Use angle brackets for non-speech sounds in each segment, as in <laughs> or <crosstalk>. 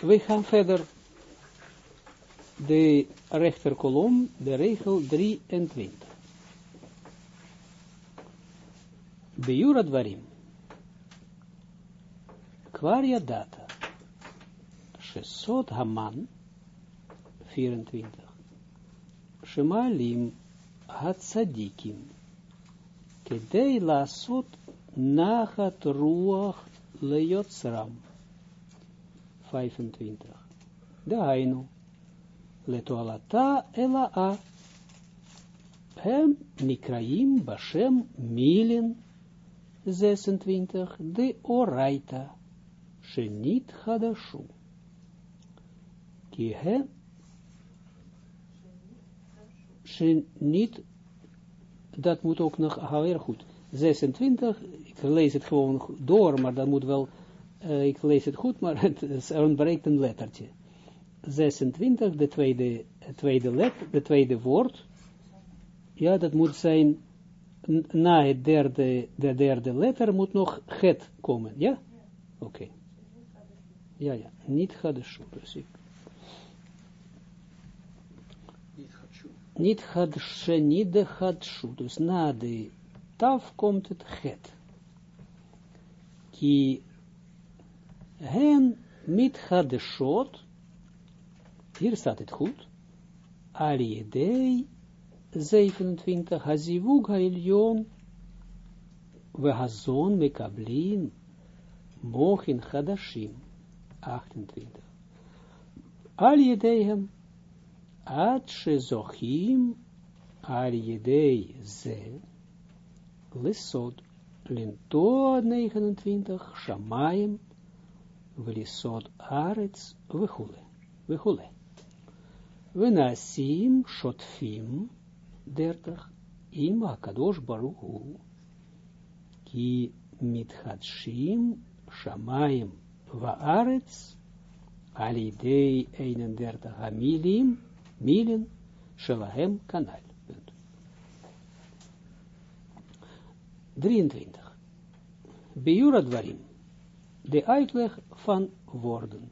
we gaan verder de rechterkolom, de regel 23. Bejura dwarim. Kwaria data. Shesot haman. 24. Shemalim hatzadikim. Kedei lasot nachat ruach lejotsram. 25. Dainu. Letoalata ela a. Hem nikraim bashem milin 26. De oraita. Shenit hadashu. Ki hem niet, dat moet ook nog heel goed. 26, ik lees het gewoon door, maar dat moet wel, uh, ik lees het goed, maar <laughs> het, er ontbreekt een lettertje. 26, de tweede, tweede, let, de tweede woord, ja, dat moet zijn, na het derde, de derde letter moet nog het komen, ja? Oké. Okay. Ja, ja, niet hadeshu, dus ik niet hadshe, niet de hadshu, dus na de taf komt het het. Ki hen mit hadeshot, hier staat het goed, aliedei 27, hazivug hailyon, we hazon mekablin, mochin hadashim, 28. Aliedeihem, Ad shezochim al yedei ze lisod linto 29 shamayim vlisod arets vechule vechule venasim shotfim 30 im hakadosh baruch hu ki mitchadshim shamayim vaaretz al yedei 31 hamilim Milen, Shelahem, Kanal. 23. Bejura dwarim. De uitleg van woorden.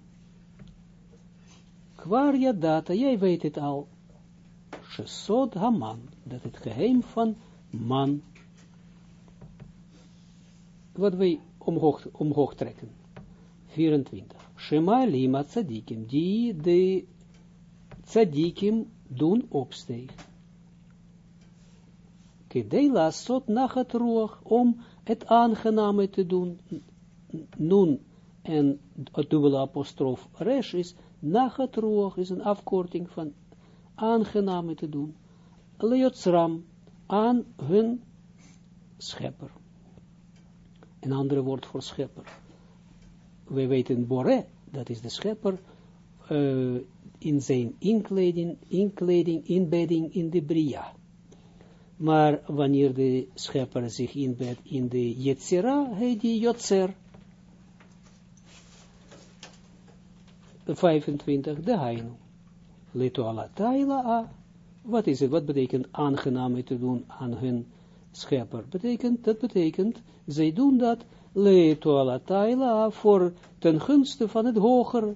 Kwaria data, jij weet het al. Shesod Haman, dat het geheim van man. Wat wij omhoog, omhoog trekken. 24. Shema lima tzadikim, die de tzadikim doen opstegen. Kedela sot nachat roog, om het aangename te doen, nun en het dubbele apostrof resh is, nachat roog is een afkorting van aangename te doen, leotsram, aan hun schepper. Een andere woord voor schepper. We weten Bore, dat is de schepper, uh, in zijn inkleding, inkleding, inbedding in de Bria. Maar wanneer de schepper zich inbedt in de Yetzira, heet die Yotzer. 25, de Hainu. Leto ala taila Wat is het? Wat betekent aangenaam te doen aan hun schepper? Betekent, dat betekent, zij doen dat leto ala taila voor ten gunste van het hogere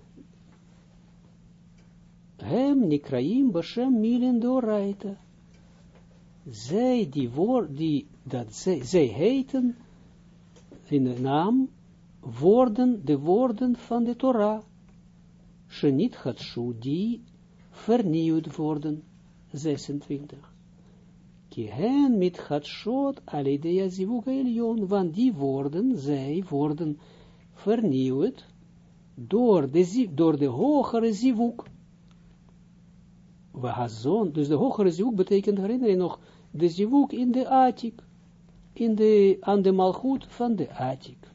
hem nikraim bashem milen doraita. Zij die woord, die, dat zij, zij heten in de naam woorden, de woorden van de Torah. Shenit Hatshu, die vernieuwd worden. 26. Ki hen mit Hatshot alidea zivug elyon, want die woorden, zij worden vernieuwd door de, door de hogere zivug Wahazon, dus de hogere zivuk betekent, herinner je nog, de zivuk in de Atik, in de, aan de malgoed van de Atik.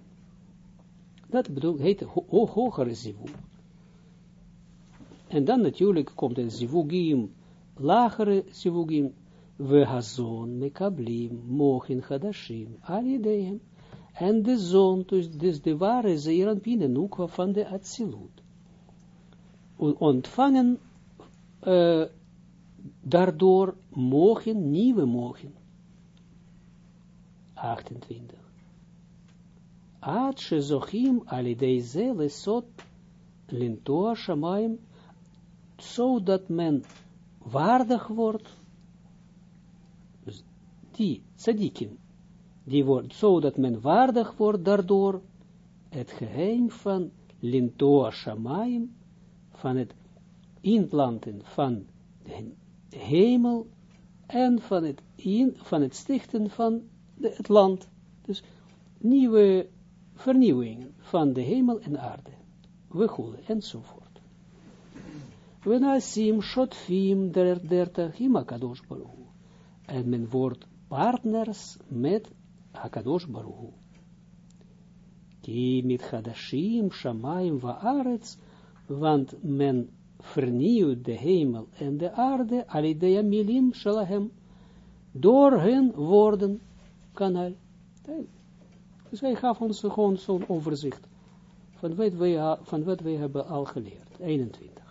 Dat bedoelt, heet ho ho hogere zivuk. En dan natuurlijk komt de zivugim, lagere zivugim, Wehazon, Mekablim, Mochin, Hadashim, Alidehem. En de zon, dus, dus de ware Zeeranpine, Nukwa van de Atsilut. Ontvangen uh, daardoor mogen, nieuwe mogen. 28. Ad shezochim alidei ze lesot lintoa shamayim, zodat men waardig wordt, dus die tzadikim, die wordt, zodat men waardig wordt daardoor, het geheim van lintoa shamayim, van het inplanten van de hemel en van het, in, van het stichten van de, het land. Dus nieuwe vernieuwingen van de hemel en aarde. We goelen enzovoort. We nasim shotfim der dertig imakadosh baruch. En men wordt partners met Hakadosh Baruch. Ki mit hadashim shamayim va'aretz, want men vernieuwt de hemel en de aarde, alidea milim shalahem, door hun woorden, kanaal. Dus hij gaf ons gewoon zo'n overzicht van wat, wij, van wat wij hebben al geleerd. 21.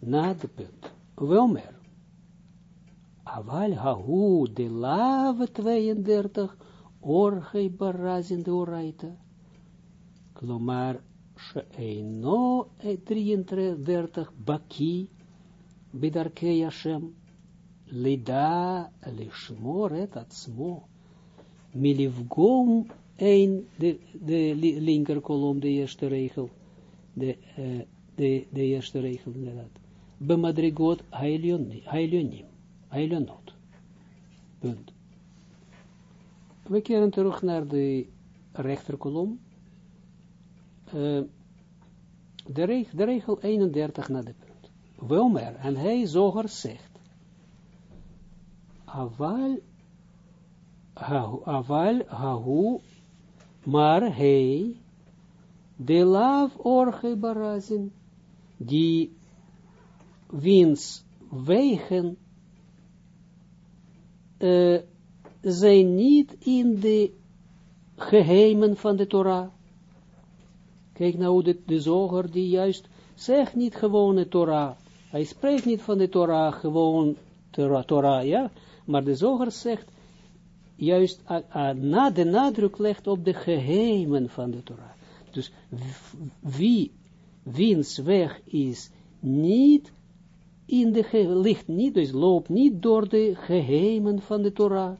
Na de punt. Wel meer. Aval hahu de lave 32 orgei barazin de oraita. Klomar sheino 33 baki bidarkei Hashem. Lida lishmor et atzmo milivgom een, de, de linker kolom, de eerste regel, de, uh, de, de eerste regel inderdaad. Bemadrigot hailionim, hailionot. Punt. We keren terug naar de rechterkolom. Uh, de, reg, de regel 31 naar de punt. Wilmer, en hij zoger zegt, Aval aval hahu, maar hij, de laaf orge barazin, die wiens wegen uh, zijn niet in de geheimen van de Torah. Kijk nou, de, de zoger die juist zegt niet gewoon de Torah. Hij spreekt niet van de Torah, gewoon Torah, ja. Maar de zoger zegt, juist na de nadruk legt op de geheimen van de Torah. Dus wie, wiens weg is niet in de, ligt niet, dus loopt niet door de geheimen van de Torah.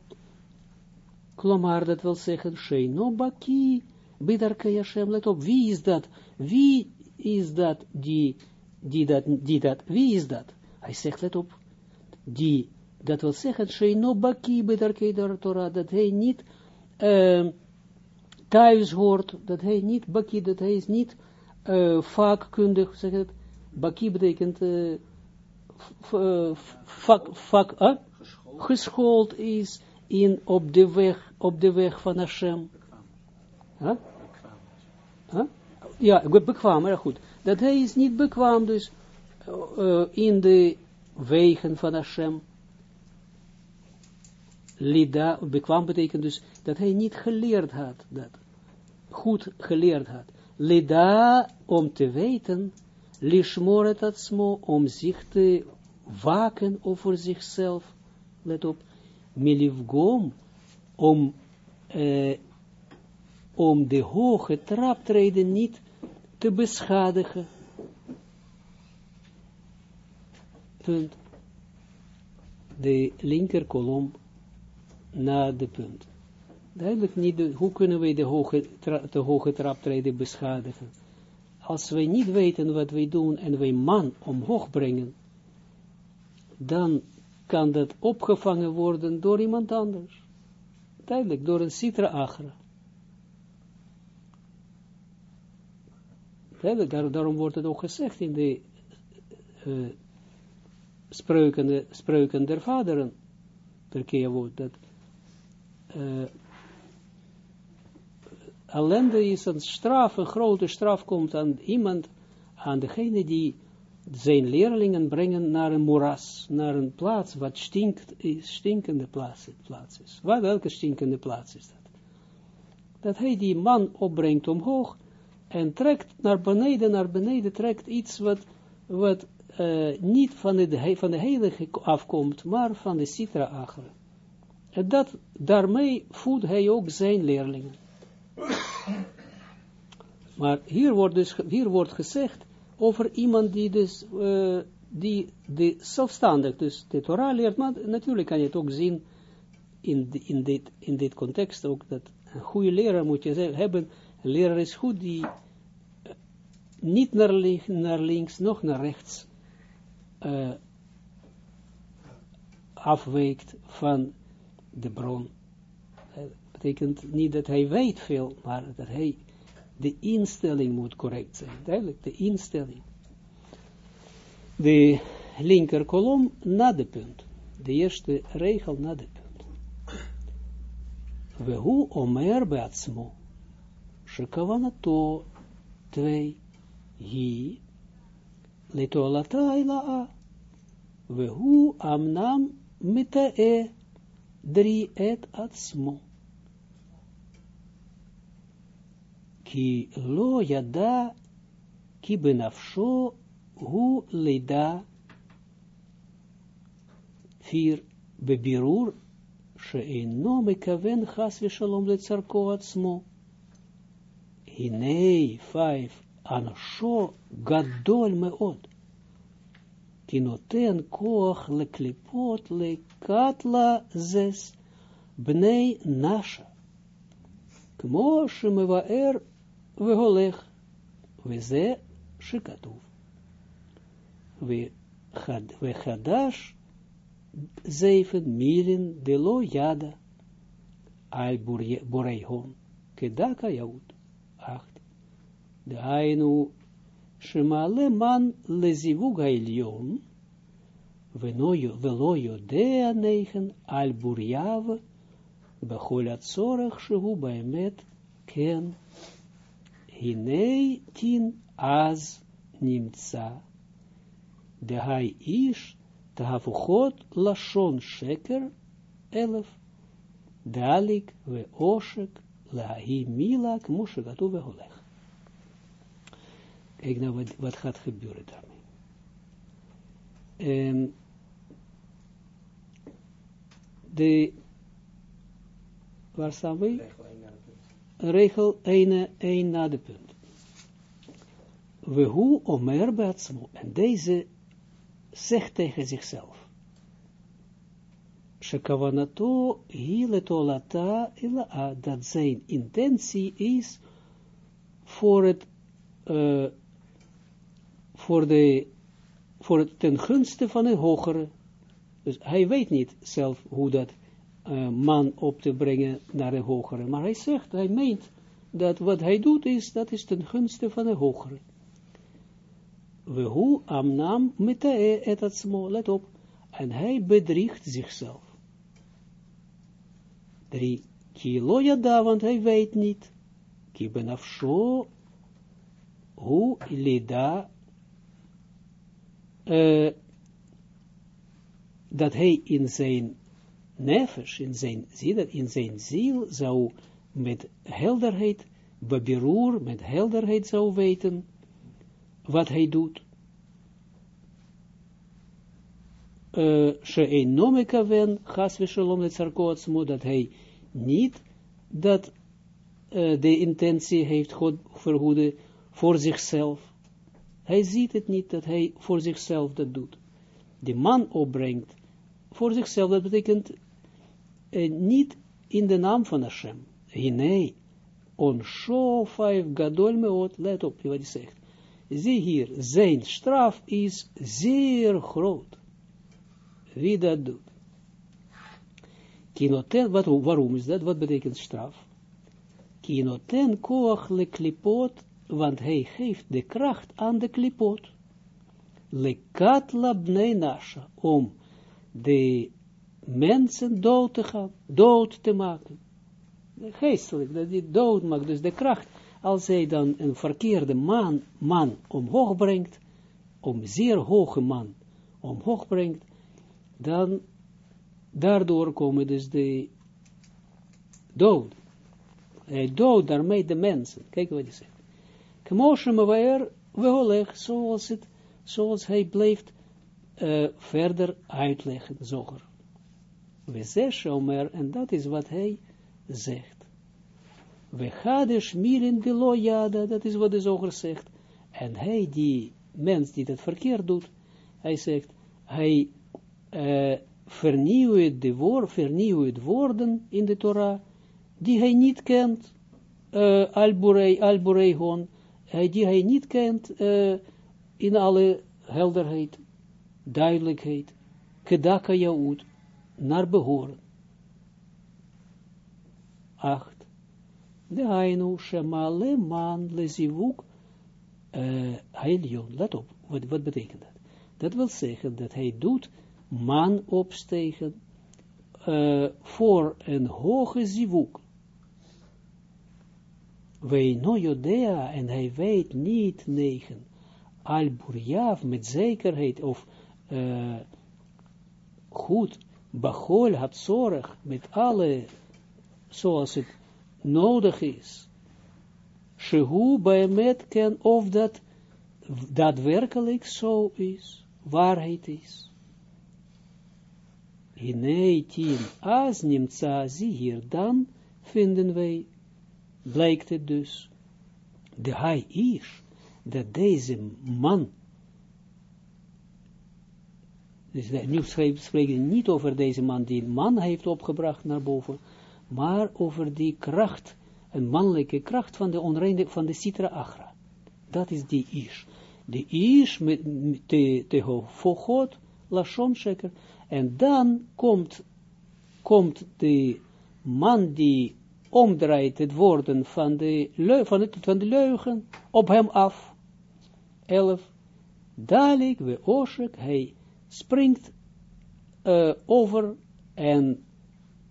Klomar, dat wil zeggen, Sheino Baki, Bidarke Hashem, let op, wie is dat? Wie is dat die, die dat, die dat, wie is dat? Hij zegt, let op, die dat wil zeggen, Sheino Baki Bidarke Torah, dat hij niet uh, thuis hoort, dat hij niet Baki, dat hij is niet uh, vakkundig, zeg het, Baki betekent uh, vak, vak, uh, geschoold is in, op, de weg, op de weg van Hashem. Huh? Huh? Ja, bekwaam, ja goed. Dat hij is niet bekwaam, dus uh, in de wegen van Hashem. Lida, bekwaam betekent dus dat hij niet geleerd had, dat goed geleerd had. Lida, om te weten, lishmoret atzmo, om zich te waken over zichzelf, let op, milivgom, om, om de hoge traptreden niet te beschadigen. Punt. De linker kolom na de punt. Duidelijk niet, hoe kunnen wij de hoge, de hoge traptreden beschadigen? Als wij niet weten wat wij doen en wij man omhoog brengen, dan kan dat opgevangen worden door iemand anders. Duidelijk, door een citra agra. Duidelijk, daarom wordt het ook gezegd in de uh, spreuken, spreuken der vaderen, keer dat uh, ellende is een straf, een grote straf komt aan iemand, aan degene die zijn leerlingen brengen naar een moeras, naar een plaats wat stinkt, stinkende plaats, plaats is. Welke stinkende plaats is dat? Dat hij die man opbrengt omhoog en trekt naar beneden, naar beneden, trekt iets wat, wat uh, niet van de, van de heilige afkomt, maar van de citra. En dat, daarmee voedt hij ook zijn leerlingen. Maar hier wordt dus, hier wordt gezegd over iemand die dus, uh, die, die zelfstandig, dus de Torah leert, maar natuurlijk kan je het ook zien in, in, dit, in dit context ook, dat een goede leraar moet je hebben, een leraar is goed die uh, niet naar, links, naar links, nog naar rechts uh, afweekt van de bron. Betekent niet dat hij weet veel, maar dat hij de instelling moet correct zijn. Duidelijk, de instelling. De linker kolom na de punt. De eerste regel na de punt. Wehu omer beatsmo. Shekavanato 2. Hi. Letolata ila'a. Wehu amnam mitae. 3 et atsmo. ki lo yada ki benafsho hu leida vier bebirur she'eno mekaven chas v'shalom letzarko atzmo hinei vijf anasho gadol meod ki noten koach leklipot lekatla zes bnei nasha כמו שמבאר והולך, וזה שכתוב. וחד, וחדש zeven milen de lo yada al boreihon kedaka yaud acht de ainu shemale man lezivug hailion venoyo veloyo de negen al burjav bechol atzorach shehu baemet ken hinei tin az nimtza. De hai ish, tahafuchot lashon sheker, elef, dalik we oshek, lahi milak, mushegatu we holech. Kijk nou wat, wat gaat gebeuren daarmee. Um, de, waar staan we? Regel 1, 1 na de punt. We hoe omer beatsmo. En deze zegt tegen zichzelf. Shekavanato hiletolata ila dat zijn intentie is voor het uh, voor de voor het ten gunste van een hogere. Dus hij weet niet zelf hoe dat uh, man op te brengen naar een hogere. Maar hij zegt, hij meent dat wat hij doet is, dat is ten gunste van een hogere. We hoe amnam met et smol, let op, en hij bedriegt zichzelf. Drie, kilo yada, want hij weet niet, ki benafsho, hoe lida, uh, dat hij in zijn nefesh, in zijn, zie dat, in zijn ziel zou met helderheid, beberoer, met helderheid zou weten wat hij doet. She'enomika wen, chas v'shalom letzarko dat hij niet dat uh, de intentie heeft God verhoede voor zichzelf. Hij ziet het niet dat hij voor zichzelf dat doet. De man opbrengt voor zichzelf, dat betekent uh, niet in de naam van Hashem. Hinei, on vijf gadol meot, let op wat hij zegt. Zie hier, zijn straf is zeer groot. Wie dat doet. Wat, waarom is dat? Wat betekent straf? Kinoten koach le klipot, want hij geeft de kracht aan de klipot. Le katla bnei nasha, om de mensen dood te gaan, dood te maken. Geestelijk, dat die dood maakt, dus de kracht, als hij dan een verkeerde man, man omhoog brengt, om zeer hoge man omhoog brengt, dan daardoor komen dus de dood. Hij dood daarmee de mensen. Kijk wat hij zegt. Kmoshe mewaer weoleg, zoals het, zoals hij blijft uh, verder uitleggen, zoger. We zeggen Omer, en dat is wat hij zegt. we gade schmieren de lojada, dat is wat de zoger zegt. En hij, die mens die dat verkeerd doet, hij zegt, hij vernieuwt de woord, vernieuwt woorden in de Torah, die hij niet kent, uh, Alburei, Albureihon, die hij niet kent in alle helderheid, duidelijkheid, kedaka jaud, naar behoren. 8. De Hainu Shema le man le zivuk uh, Let op, wat, wat betekent dat? Dat wil zeggen dat hij doet man opstegen uh, voor een hoge zivuk. Wij no jodea, en hij weet niet negen, al burjav met zekerheid, of uh, goed, bachol had zorg met alle, zoals het nodig is. Shehu met ken of dat daadwerkelijk zo is, waarheid is. Hinei tien, as nimtza hier, dan vinden wij, blijkt het dus, de hij is, dat deze man, dus nu spreken niet over deze man die een man heeft opgebracht naar boven, maar over die kracht, een mannelijke kracht van de onreine, van de Sitra Achra. Dat is die Ish. De Ish met, te, te God, Lashon Sheker. En dan komt, komt de man die omdraait het woorden van de, van, het, van de leugen op hem af. 11. Dalik we oshek, hij springt uh, over en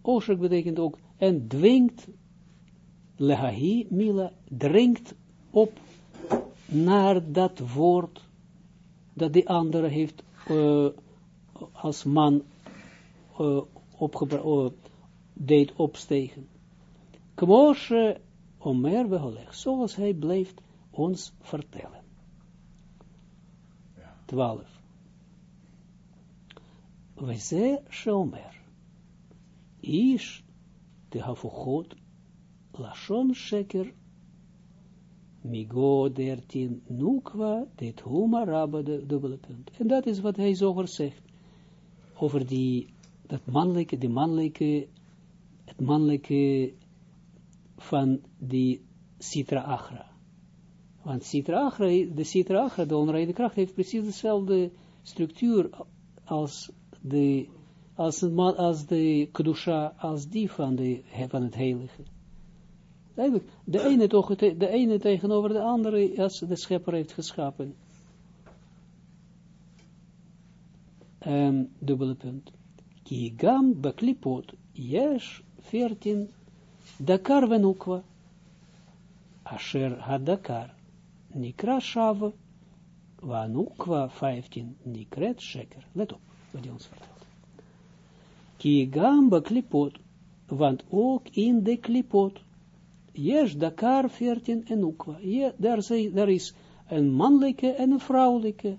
oshek betekent ook en dwingt, lehahi mila, dringt op naar dat woord dat die andere heeft uh, als man uh, uh, deed opstegen. Kmoshe Omer beholeg, zoals hij blijft ons vertellen. 12. Shomer. Ish de hafuchot, lashon sheker, migo dertien nukwa, dit huma rabba, de dubbele punt. En dat is wat hij zo zegt, over die, dat mannelijke, de mannelijke, het mannelijke van die Sitra Achra. Want Sitra Achra, de Sitra Achra, de onreine kracht, heeft precies dezelfde structuur als de als, de kedusha, als die van, de, van het heilige. Eigenlijk, de ene, toch, de ene tegenover de andere, als de schepper heeft geschapen. Um, dubbele punt. Ki gam beklipot, yesh, 14, dakar venukwa, asher hadakar, nikra shava, vanukwa, 15, nikret sheker. Let op, wat hij ons vertelt. Ki gamba klipot, want ook in de klipot, Yes, Dakar 14 en Ukwa. Ja, daar, is een mannelijke en een vrouwelijke.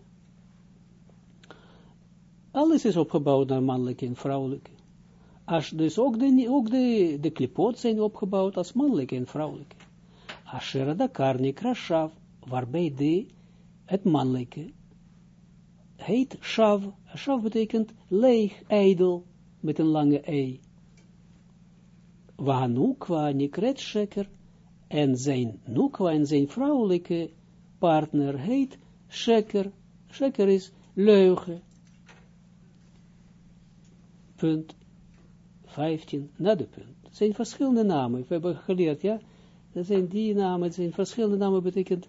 Alles is opgebouwd naar mannelijke en vrouwelijke. Als dus ook de, ook de, de klipot zijn opgebouwd als mannelijke en vrouwelijke. Asher Dakar Nikrashav, waarbij de, het mannelijke, heet Shav. Shav betekent leeg, ijdel met een lange ei. Wahanukwa nikret sheker, en zijn nukwa en zijn vrouwelijke partner heet sheker. Sheker is leugen. Punt 15, na de punt. Het zijn verschillende namen. We hebben geleerd, ja. Dat zijn die namen, het zijn verschillende namen, betekent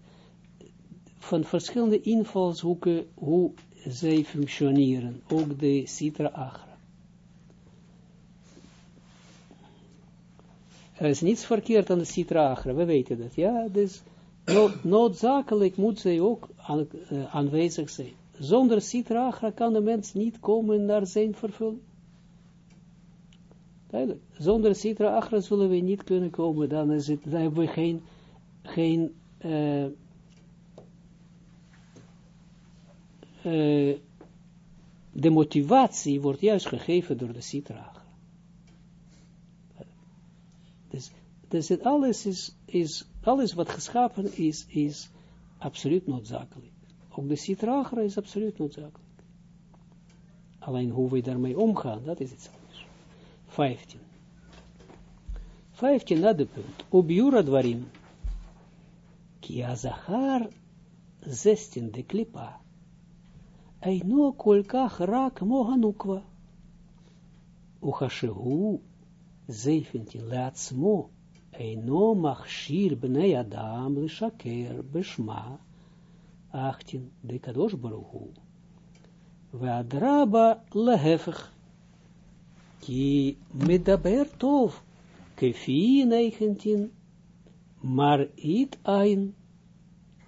van verschillende invalshoeken hoe zij functioneren. Ook de Sitra Achra. Er is niets verkeerd aan de Sitra we weten dat, ja, dus noodzakelijk moet zij ook uh, aanwezig zijn. Zonder Sitra kan de mens niet komen naar zijn vervulling. Duidelijk. Zonder Sitra Achra zullen we niet kunnen komen, dan, is hebben we geen, geen uh, uh, de motivatie wordt juist gegeven door de Sitra dus dus het alles is, is, alles wat geschapen is, is absoluut noodzakelijk. Ook de citragra is absoluut noodzakelijk. Alleen hoe we daarmee omgaan, dat is iets anders. 15. 15 na de punt. Ubiura dwarim. Ki azachar 16 de klipa. Eino kolkach rak mohanukwa. Uchashehu 17 Leatzmo Eino machshir bnei Adam lishaker beshma 18 De Kadosh Baruchu Vadraba lehefech Ki medaber tov Kefi 19 Mar it ein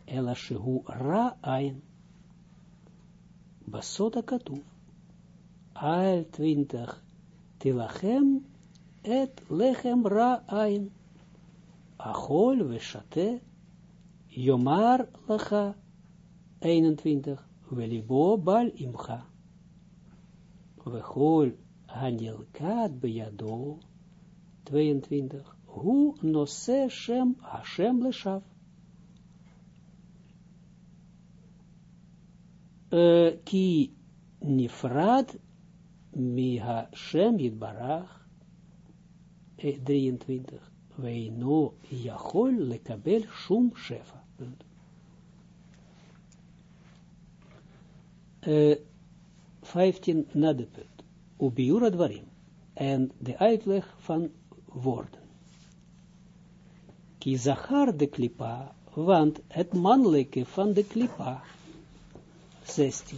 elashehu ra ein Basota katuv. Al 20. Tilachem et lechem ra'ain. Achol veshate. Yomar lacha. 21. Velibo bal imcha. Vechol hanilkat beyado. 22. Hu nose shem Hashem leshaf. Ki nifrad mi Hashem yitbarach 23. Wij no jachol lekabel shum shefa. Uh, 15 na de punt. Ubiura dwarim. En de uitleg van woorden. Ki zachar de klipa, want het mannelijke van de klipa, 16.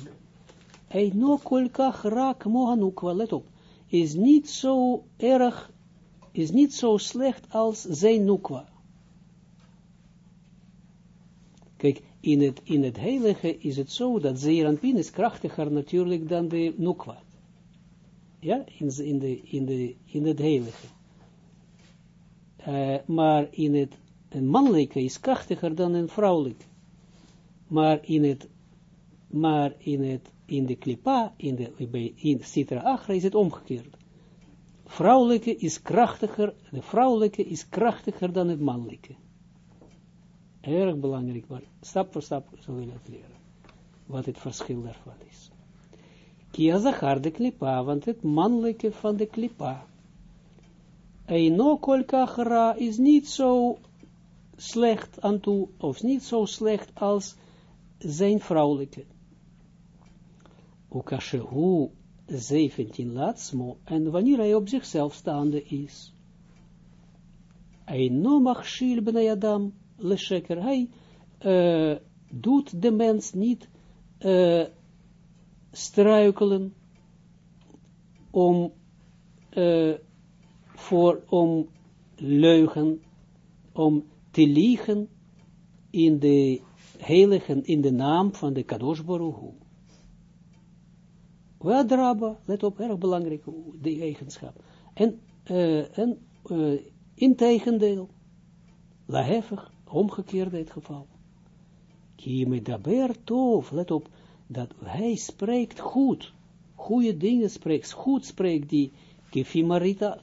Eino kolkach rak mohanukwa, let op, is niet zo erg is niet zo slecht als zijn nukwa. Kijk, in het, in het heilige is het zo dat Zeeranpin is krachtiger natuurlijk dan de nukwa. Ja, in, in, de, in, de, in het heilige. Uh, maar in het mannelijke is krachtiger dan een vrouwelijke. Maar in het, maar in het, in de klipa, in de, in Sitra Achra is het omgekeerd vrouwelijke is krachtiger, de vrouwelijke is krachtiger dan het mannelijke. Erg belangrijk, maar stap voor stap zullen we dat leren. Wat het verschil daarvan is. Kia zachar de klipa, want het mannelijke van de klipa. Eino kolkachra is niet zo slecht aan toe, of niet zo slecht als zijn vrouwelijke. Ukashehu 17 latsmo, en wanneer hij op zichzelf staande is. Hij no machshil ben Adam lesheker, hij doet de mens niet uh, struikelen om uh, voor, om leugen, om te liegen in de heiligen, in de naam van de Kadosh. Wadraba, let op, erg belangrijk, die eigenschap. En, uh, en uh, integendeel, laheffig, omgekeerd het geval. Ki daber tof, let op, dat hij spreekt goed, goede dingen spreekt, goed spreekt die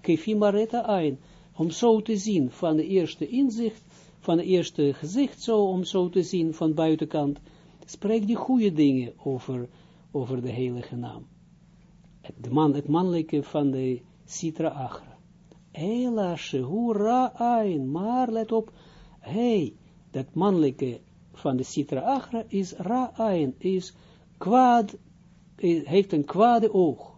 kefimareta ein, om zo te zien van de eerste inzicht, van de eerste gezicht zo, om zo te zien van buitenkant, spreekt die goede dingen over, over de heilige naam het, man, het mannelijke van de Sitra Achra. Ela shehura ein, maar let op, hey, dat mannelijke van de Sitra Achra is ra ein, is kwaad, heeft een kwade oog.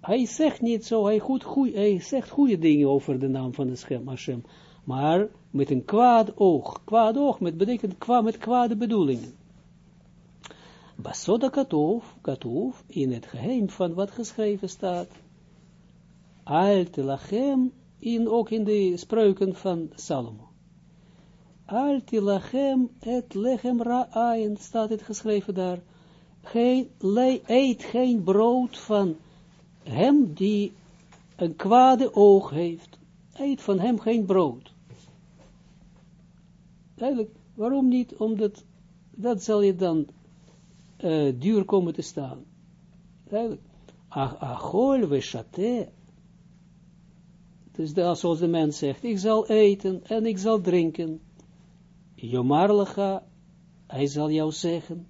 Hij zegt niet zo, hij, goed, goed, hij zegt goede dingen over de naam van de Schem Hashem, maar met een kwaad oog. Kwaad oog met betekent kwa, met kwade bedoelingen. Basoda katov, in het geheim van wat geschreven staat. Al te lachem, in, ook in de spreuken van Salomo. Al te lachem, et lechem ra'ayin, staat het geschreven daar. Geen, eet geen brood van hem die een kwade oog heeft. Eet van hem geen brood. Eigenlijk, waarom niet? Omdat, dat zal je dan uh, duur komen te staan. Achol we chate, Dus zoals de mens zegt, ik zal eten en ik zal drinken. Jomarlega, hij zal jou zeggen.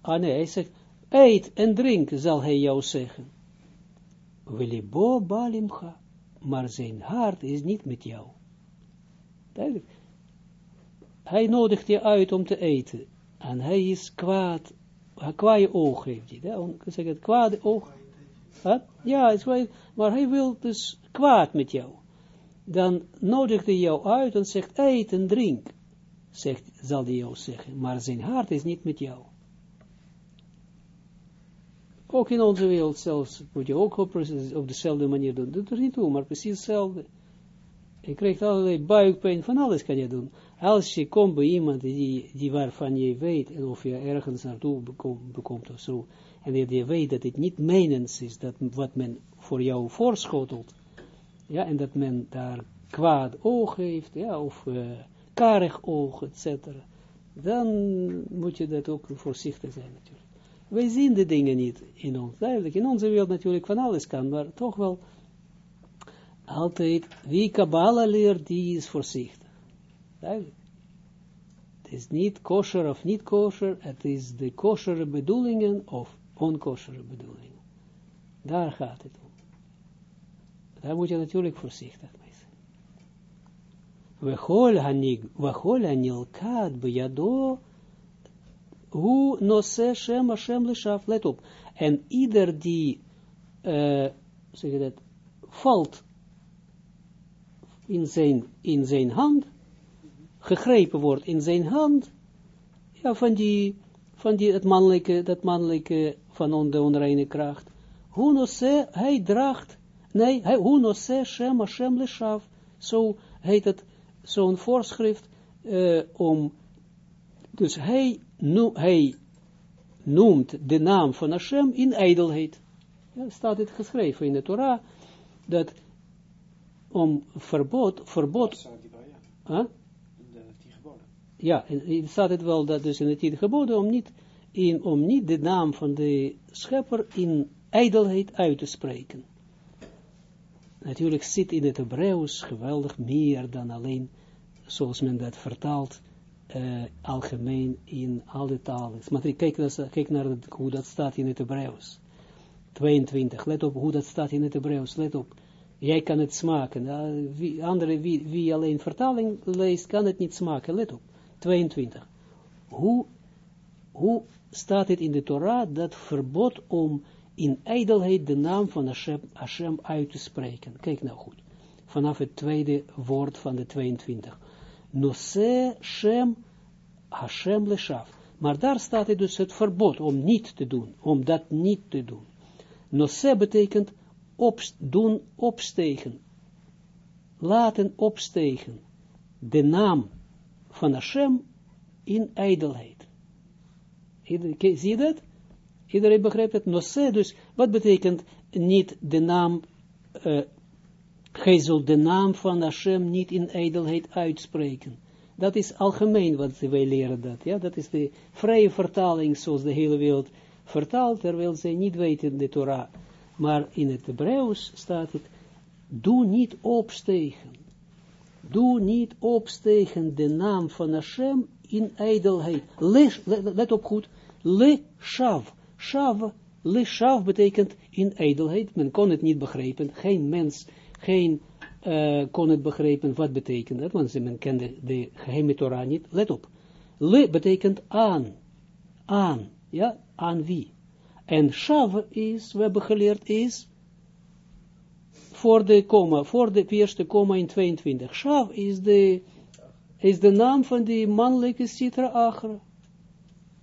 Ah nee, hij zegt, eet en drink, zal hij jou zeggen. Wilibo balimcha, maar zijn hart is niet met jou. Hij nodigt je uit om te eten. En hij is kwaad. Kwaaie oog heeft hij. Zeg het kwade oog. Ja, is maar hij wil dus kwaad met jou. Dan nodigt hij jou uit en zegt, eet en drink. Zegt, zal hij jou zeggen. Maar zijn hart is niet met jou. Ook in onze wereld zelfs, moet je ook op, op dezelfde manier doen. Dat er niet toe, maar precies hetzelfde. Je krijgt allerlei buikpijn, van alles kan je doen. Als je komt bij iemand die, die waarvan je weet, en of je ergens naartoe bekomt, bekomt of zo, en je weet dat het niet menens is, dat wat men voor jou voorschotelt, ja, en dat men daar kwaad oog heeft, ja, of uh, karig oog, etc., dan moet je dat ook voorzichtig zijn natuurlijk. Wij zien de dingen niet in ons, duidelijk. In onze wereld natuurlijk van alles kan, maar toch wel altijd, wie Kabbalah leert, die is voorzichtig. Duidelijk. Het is niet kosher of niet kosher, het is de kosher bedoelingen of onkosher bedoelingen. Daar gaat het om. Daar moet je natuurlijk voorzichtig mee zijn. Wechol hanilkad bejado Hu nose Shem Hashem leshaf. Let op. En ieder die, uh, zeg je dat, valt in zijn, in zijn hand, gegrepen wordt in zijn hand, ja, van die, van die, het mannelijke, dat mannelijke van de onreine kracht. Hu nose, hij draagt, nee, hij, hu nose Shem Hashem leshaf. Zo heet het, zo'n voorschrift, uh, om, dus hij nu, hij noemt de naam van Hashem in ijdelheid. Ja, staat het geschreven in de Torah, dat om verbod, verbod, huh? Ja, en staat het wel dat dus in de tien geboden om niet, in, om niet de naam van de schepper in ijdelheid uit te spreken. Natuurlijk zit in het Hebreeuws geweldig meer dan alleen, zoals men dat vertaalt, uh, algemeen in alle talen. Maar kijk, kijk naar het, hoe dat staat in het Hebreeuws. 22, let op hoe dat staat in het Hebreeuws, let op. Jij kan het smaken. Uh, wie, andere, wie, wie alleen vertaling leest, kan het niet smaken. Let op. 22. Hoe, hoe staat het in de Torah dat verbod om in ijdelheid de naam van Hashem, Hashem uit te spreken? Kijk nou goed. Vanaf het tweede woord van de 22. Nose Shem Hashem Leshaf. Maar daar staat het dus het verbod om niet te doen, om dat niet te doen. Nose betekent op, doen opstegen, laten opstegen, de naam van Hashem in ijdelheid. Zie je dat? Iedereen begrijpt het? Nose, dus wat betekent niet de naam uh, Gij zult de naam van Hashem niet in ijdelheid uitspreken. Dat is algemeen wat wij leren dat. Ja? Dat is de vrije vertaling zoals de hele wereld vertaalt, terwijl zij niet weten de Torah. Maar in het Hebreeuws staat het, doe niet opstegen. Doe niet opstegen de naam van Hashem in ijdelheid. Le, let op goed, le shav. Shav, le shav betekent in ijdelheid. Men kon het niet begrijpen. Geen mens geen, uh, kon het begrijpen wat betekent dat, want men kende de geheime Torah niet. Let op. Le betekent aan. Aan. Ja, aan wie? En shav is, we hebben geleerd, is voor de komma, voor de eerste komma in 22. Shav is de, is de naam van die mannelijke Sitra Achra.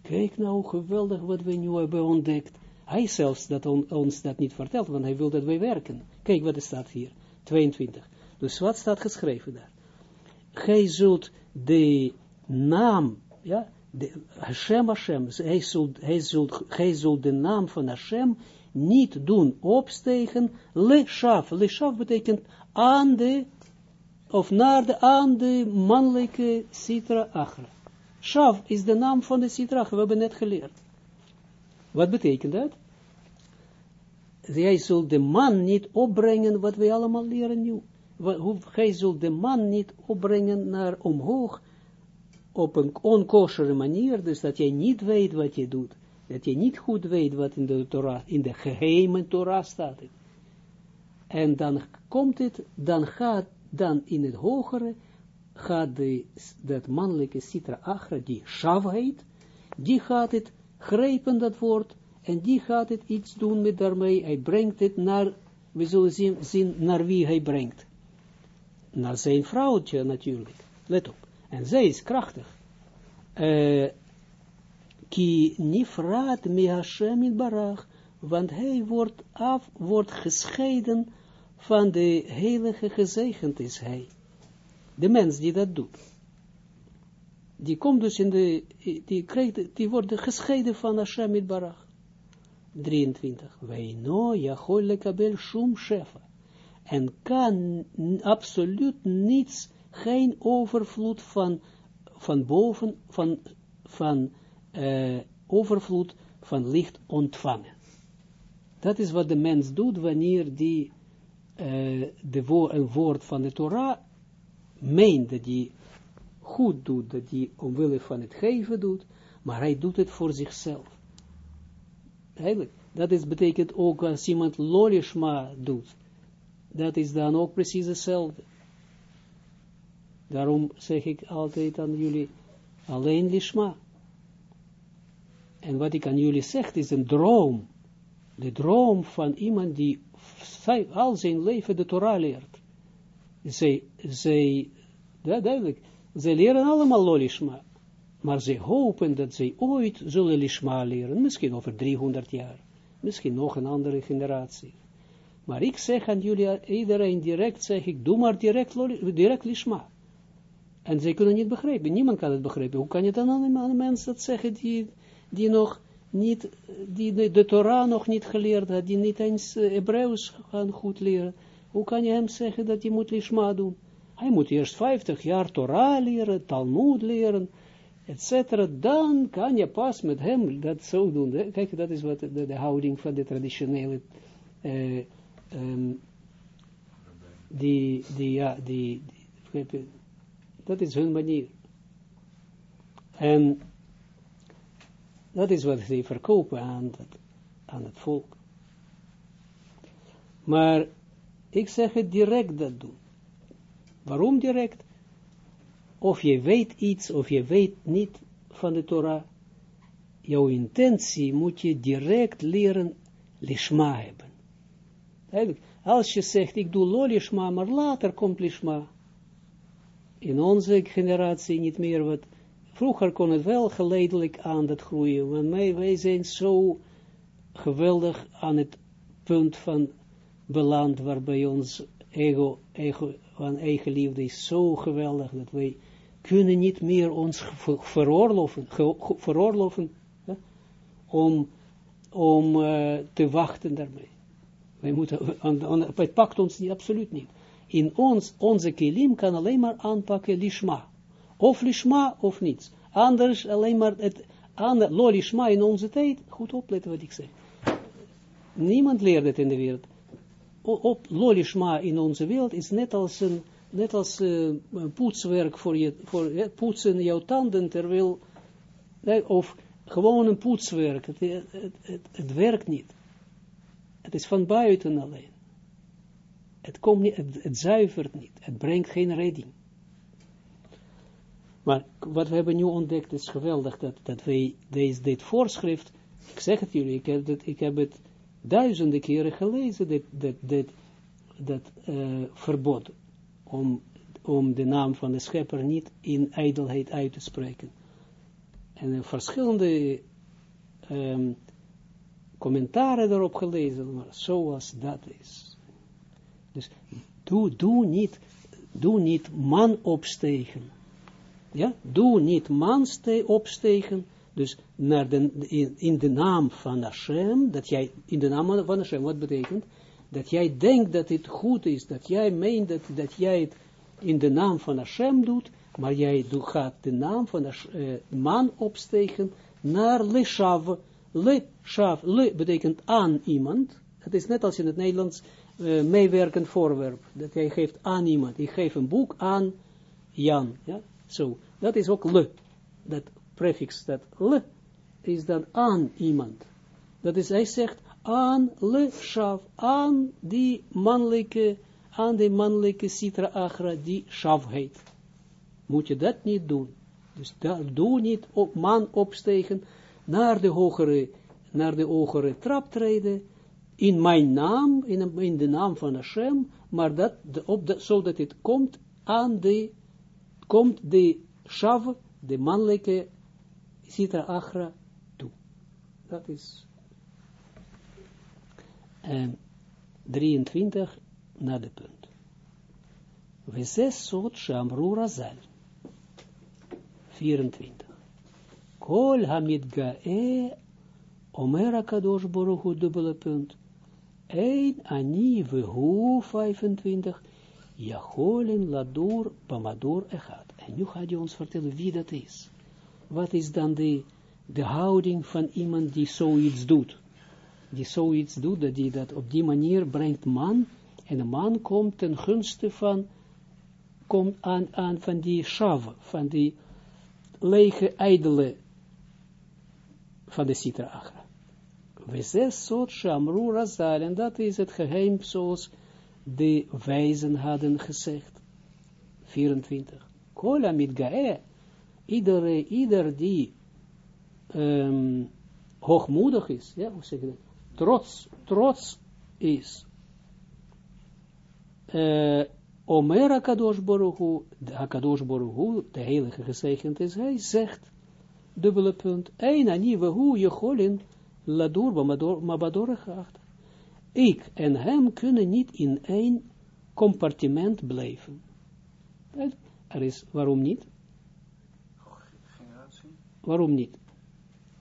Kijk nou, geweldig wat we nu hebben ontdekt. Hij zelfs dat on, ons dat niet vertelt, want hij wil dat wij werken. Kijk wat er staat hier. 22. Dus wat staat geschreven daar? Gij zult de naam, ja, de, Hashem Hashem, hij zult, hij zult, hij zult de naam van Hashem niet doen opstegen, le shaf, le shaf betekent aan de, of naar de, aan de mannelijke Sitra Achra. Shav is de naam van de Achra, we hebben net geleerd. Wat betekent dat? jij zult de man niet opbrengen, wat wij allemaal leren nu. Hij zult de man niet opbrengen naar omhoog, op een onkoshere manier, dus dat jij niet weet wat je doet. Dat je niet goed weet wat in de Torah, in de geheime Torah staat. En dan komt het, dan gaat, dan in het hogere, gaat de, dat mannelijke Sitra Achra, die Shav heet, die gaat het grijpen, dat woord, en die gaat het iets doen met daarmee, hij brengt het naar, we zullen zien, naar wie hij brengt. Naar zijn vrouwtje natuurlijk, let op. En zij is krachtig. Uh, ki nifraat mi Hashem in barach, want hij wordt af, wordt gescheiden van de heilige gezegend is hij. De mens die dat doet. Die komt dus in de, die, krijgt, die wordt gescheiden van Hashem in barach. 23. Weino jachol lekabel shum. En kan absoluut niets, geen overvloed van, van boven, van, van uh, overvloed van licht ontvangen. Dat is wat de mens doet wanneer die uh, de een woord van de Torah meent dat hij goed doet, dat hij omwille van het geven doet, maar hij doet het voor zichzelf. Eigenlijk, dat is, betekent ook als iemand lolishma doet, dat is dan ook precies hetzelfde. Daarom zeg ik altijd aan jullie, alleen lishma. En wat ik aan jullie zeg, is een droom. De droom van iemand die al zijn leven de Torah leert. Zij, zij, ja, duidelijk, zij leren allemaal lolishma. Maar ze hopen dat zij ooit zullen lishma leren. Misschien over 300 jaar. Misschien nog een andere generatie. Maar ik zeg aan jullie, iedereen direct, zeg ik, doe maar direct, direct lishma. En zij kunnen niet begrijpen. Niemand kan het begrijpen. Hoe kan je dan aan een mens dat zeggen die die nog niet, die de, Torah nog niet geleerd had, die niet eens uh, Hebreeuws gaan goed leren, hoe kan je hem zeggen dat hij moet lishma? Hij moet eerst 50 jaar Torah leren, Talmud leren, etc. Dan kan je pas met hem dat zo doen. Kijk, dat is wat de, de houding van de traditionele, uh, um, die, die, ja, die, die, dat is hun manier. En dat is wat ze verkopen aan aan het volk. Maar ik zeg het direct dat doen. Waarom direct? Of je weet iets, of je weet niet van de Torah. Jouw intentie moet je direct leren lishma hebben. Als je zegt, ik doe lo lishma, maar later komt lishma. In onze generatie niet meer wat Vroeger kon het wel geleidelijk aan dat groeien, want wij, zijn zo geweldig aan het punt van beland, waarbij ons ego, ego van eigen liefde is zo geweldig, dat wij kunnen niet meer ons veroorloven, veroorloven om, om uh, te wachten daarmee. Wij moeten, het pakt ons niet, absoluut niet. In ons, onze kilim kan alleen maar aanpakken lishma. Of lishma of niets. Anders alleen maar het ander, lo lishma in onze tijd. Goed opletten wat ik zeg. Niemand leert het in de wereld. Op lo in onze wereld is net als een, net als uh, poetswerk voor je, voor het poetsen jouw tanden terwijl, of gewoon een poetswerk. Het, het, het, het werkt niet. Het is van buiten alleen. Het, komt niet, het, het zuivert niet. Het brengt geen redding. Maar wat we hebben nu ontdekt is geweldig, dat, dat wij deze, dit voorschrift, ik zeg het jullie, ik heb het, ik heb het duizenden keren gelezen, dit, dit, dat uh, verbod om, om de naam van de schepper niet in ijdelheid uit te spreken. En verschillende um, commentaren erop gelezen, maar zoals dat is. Dus doe, doe, niet, doe niet man opstegen ja, doe niet manste opstegen, dus naar de, in, de naam van Hashem, dat jij, in de naam van Hashem, wat betekent? Dat jij denkt dat het goed is, dat jij meent dat, jij het in de naam van Hashem doet, maar jij doet, gaat de naam van de uh, man opstegen naar le shav. Le betekent aan iemand, Het is net als in het Nederlands uh, meewerkend voorwerp. Dat hij geeft aan iemand. Ik geef een boek aan Jan. Ja, zo. Dat is ook le. Dat prefix, dat le, is dan aan iemand. Dat is, hij zegt, aan le shav, aan die mannelijke, aan die mannelijke citra agra, die shav heet. Moet je dat niet doen. Dus daar doe niet op man opstegen, naar de hogere, naar de hogere trap treden, in mijn naam, in, in de naam van Hashem, maar dat, de, op de, zodat het komt aan de, komt de shav, de mannelijke Sitra Achra toe. Dat is en 23 na de punt. We zes soort shamru razal. 24. Kol hamid gae Omer kadosh boruchu dubbele punt. Ein ani vehu 25. Jacholin ladur pamador echat. En nu gaat hij ons vertellen wie dat is wat is dan de, de houding van iemand die zoiets doet? Die zoiets doet, dat die dat op die manier brengt man, en een man komt ten gunste van, komt aan, aan van die shav, van die lege, ijdele, van de Sitra Achra. We zes soort shamru razal, en dat is het geheim zoals de wijzen hadden gezegd. 24. Kola mit iedere, ieder die um, hoogmoedig is, ja, hoe zeg trots, trots is, uh, Omer HaKadosh Baruchu, de HaKadosh Baruchu, de heilige gezegend is, hij zegt, dubbele punt, een anieve hoe je golin, ladur mabador geacht. Ik en hem kunnen niet in één compartiment blijven. Er is, waarom niet? Waarom niet?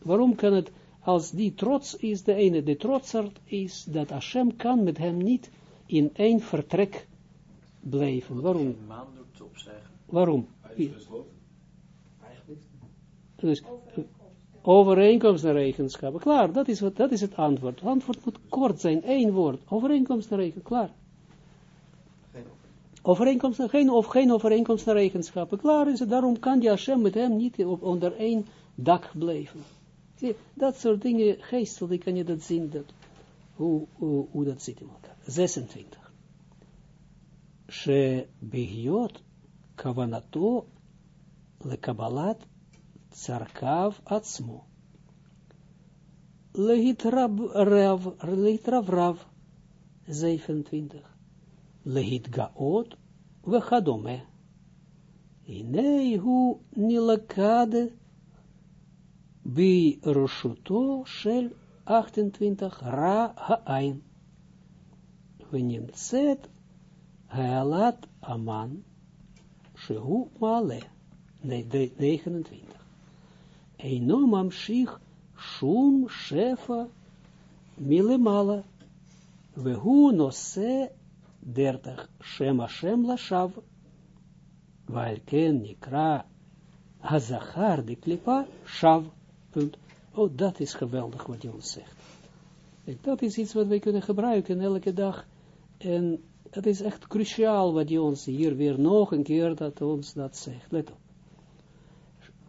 Waarom kan het, als die trots is, de ene de trotsert is, dat Hashem kan met hem niet in één vertrek blijven. Waarom? Waarom? Dus, overeenkomst naar eigenschappen. Klaar, dat is, wat, dat is het antwoord. Het antwoord moet kort zijn, één woord. Overeenkomst naar eigenschappen, klaar. Overeenkomst, geen, of geen overeenkomst naar eigenschappen. Klaar is het, daarom kan die Hashem met hem niet op, onder één dak blijven. Zie, dat soort dingen, geestelijk kan je dat zien, dat, hoe, hoe, hoe dat zit in elkaar. 26. She begiot kavanato lekabalat tsarkav atzmo. Lehitrav rav, lehitrav rav, 27 lehit gaot vechadome. Inei hu nilakade bi roshuto shel 28 ra ha'ain. Venimtzet ha'alat aman male. Nee, 29. Eino mamshich shum shefa milemala. Vehu nose 30, Shem Hashem Lashav, Valken Nikra, Hazachar de Klipa, Shav. Oh, dat is geweldig wat je ons zegt. Dat is iets wat wij kunnen gebruiken elke dag. En het is echt cruciaal wat je ons hier weer nog een keer dat ons dat zegt. Let op.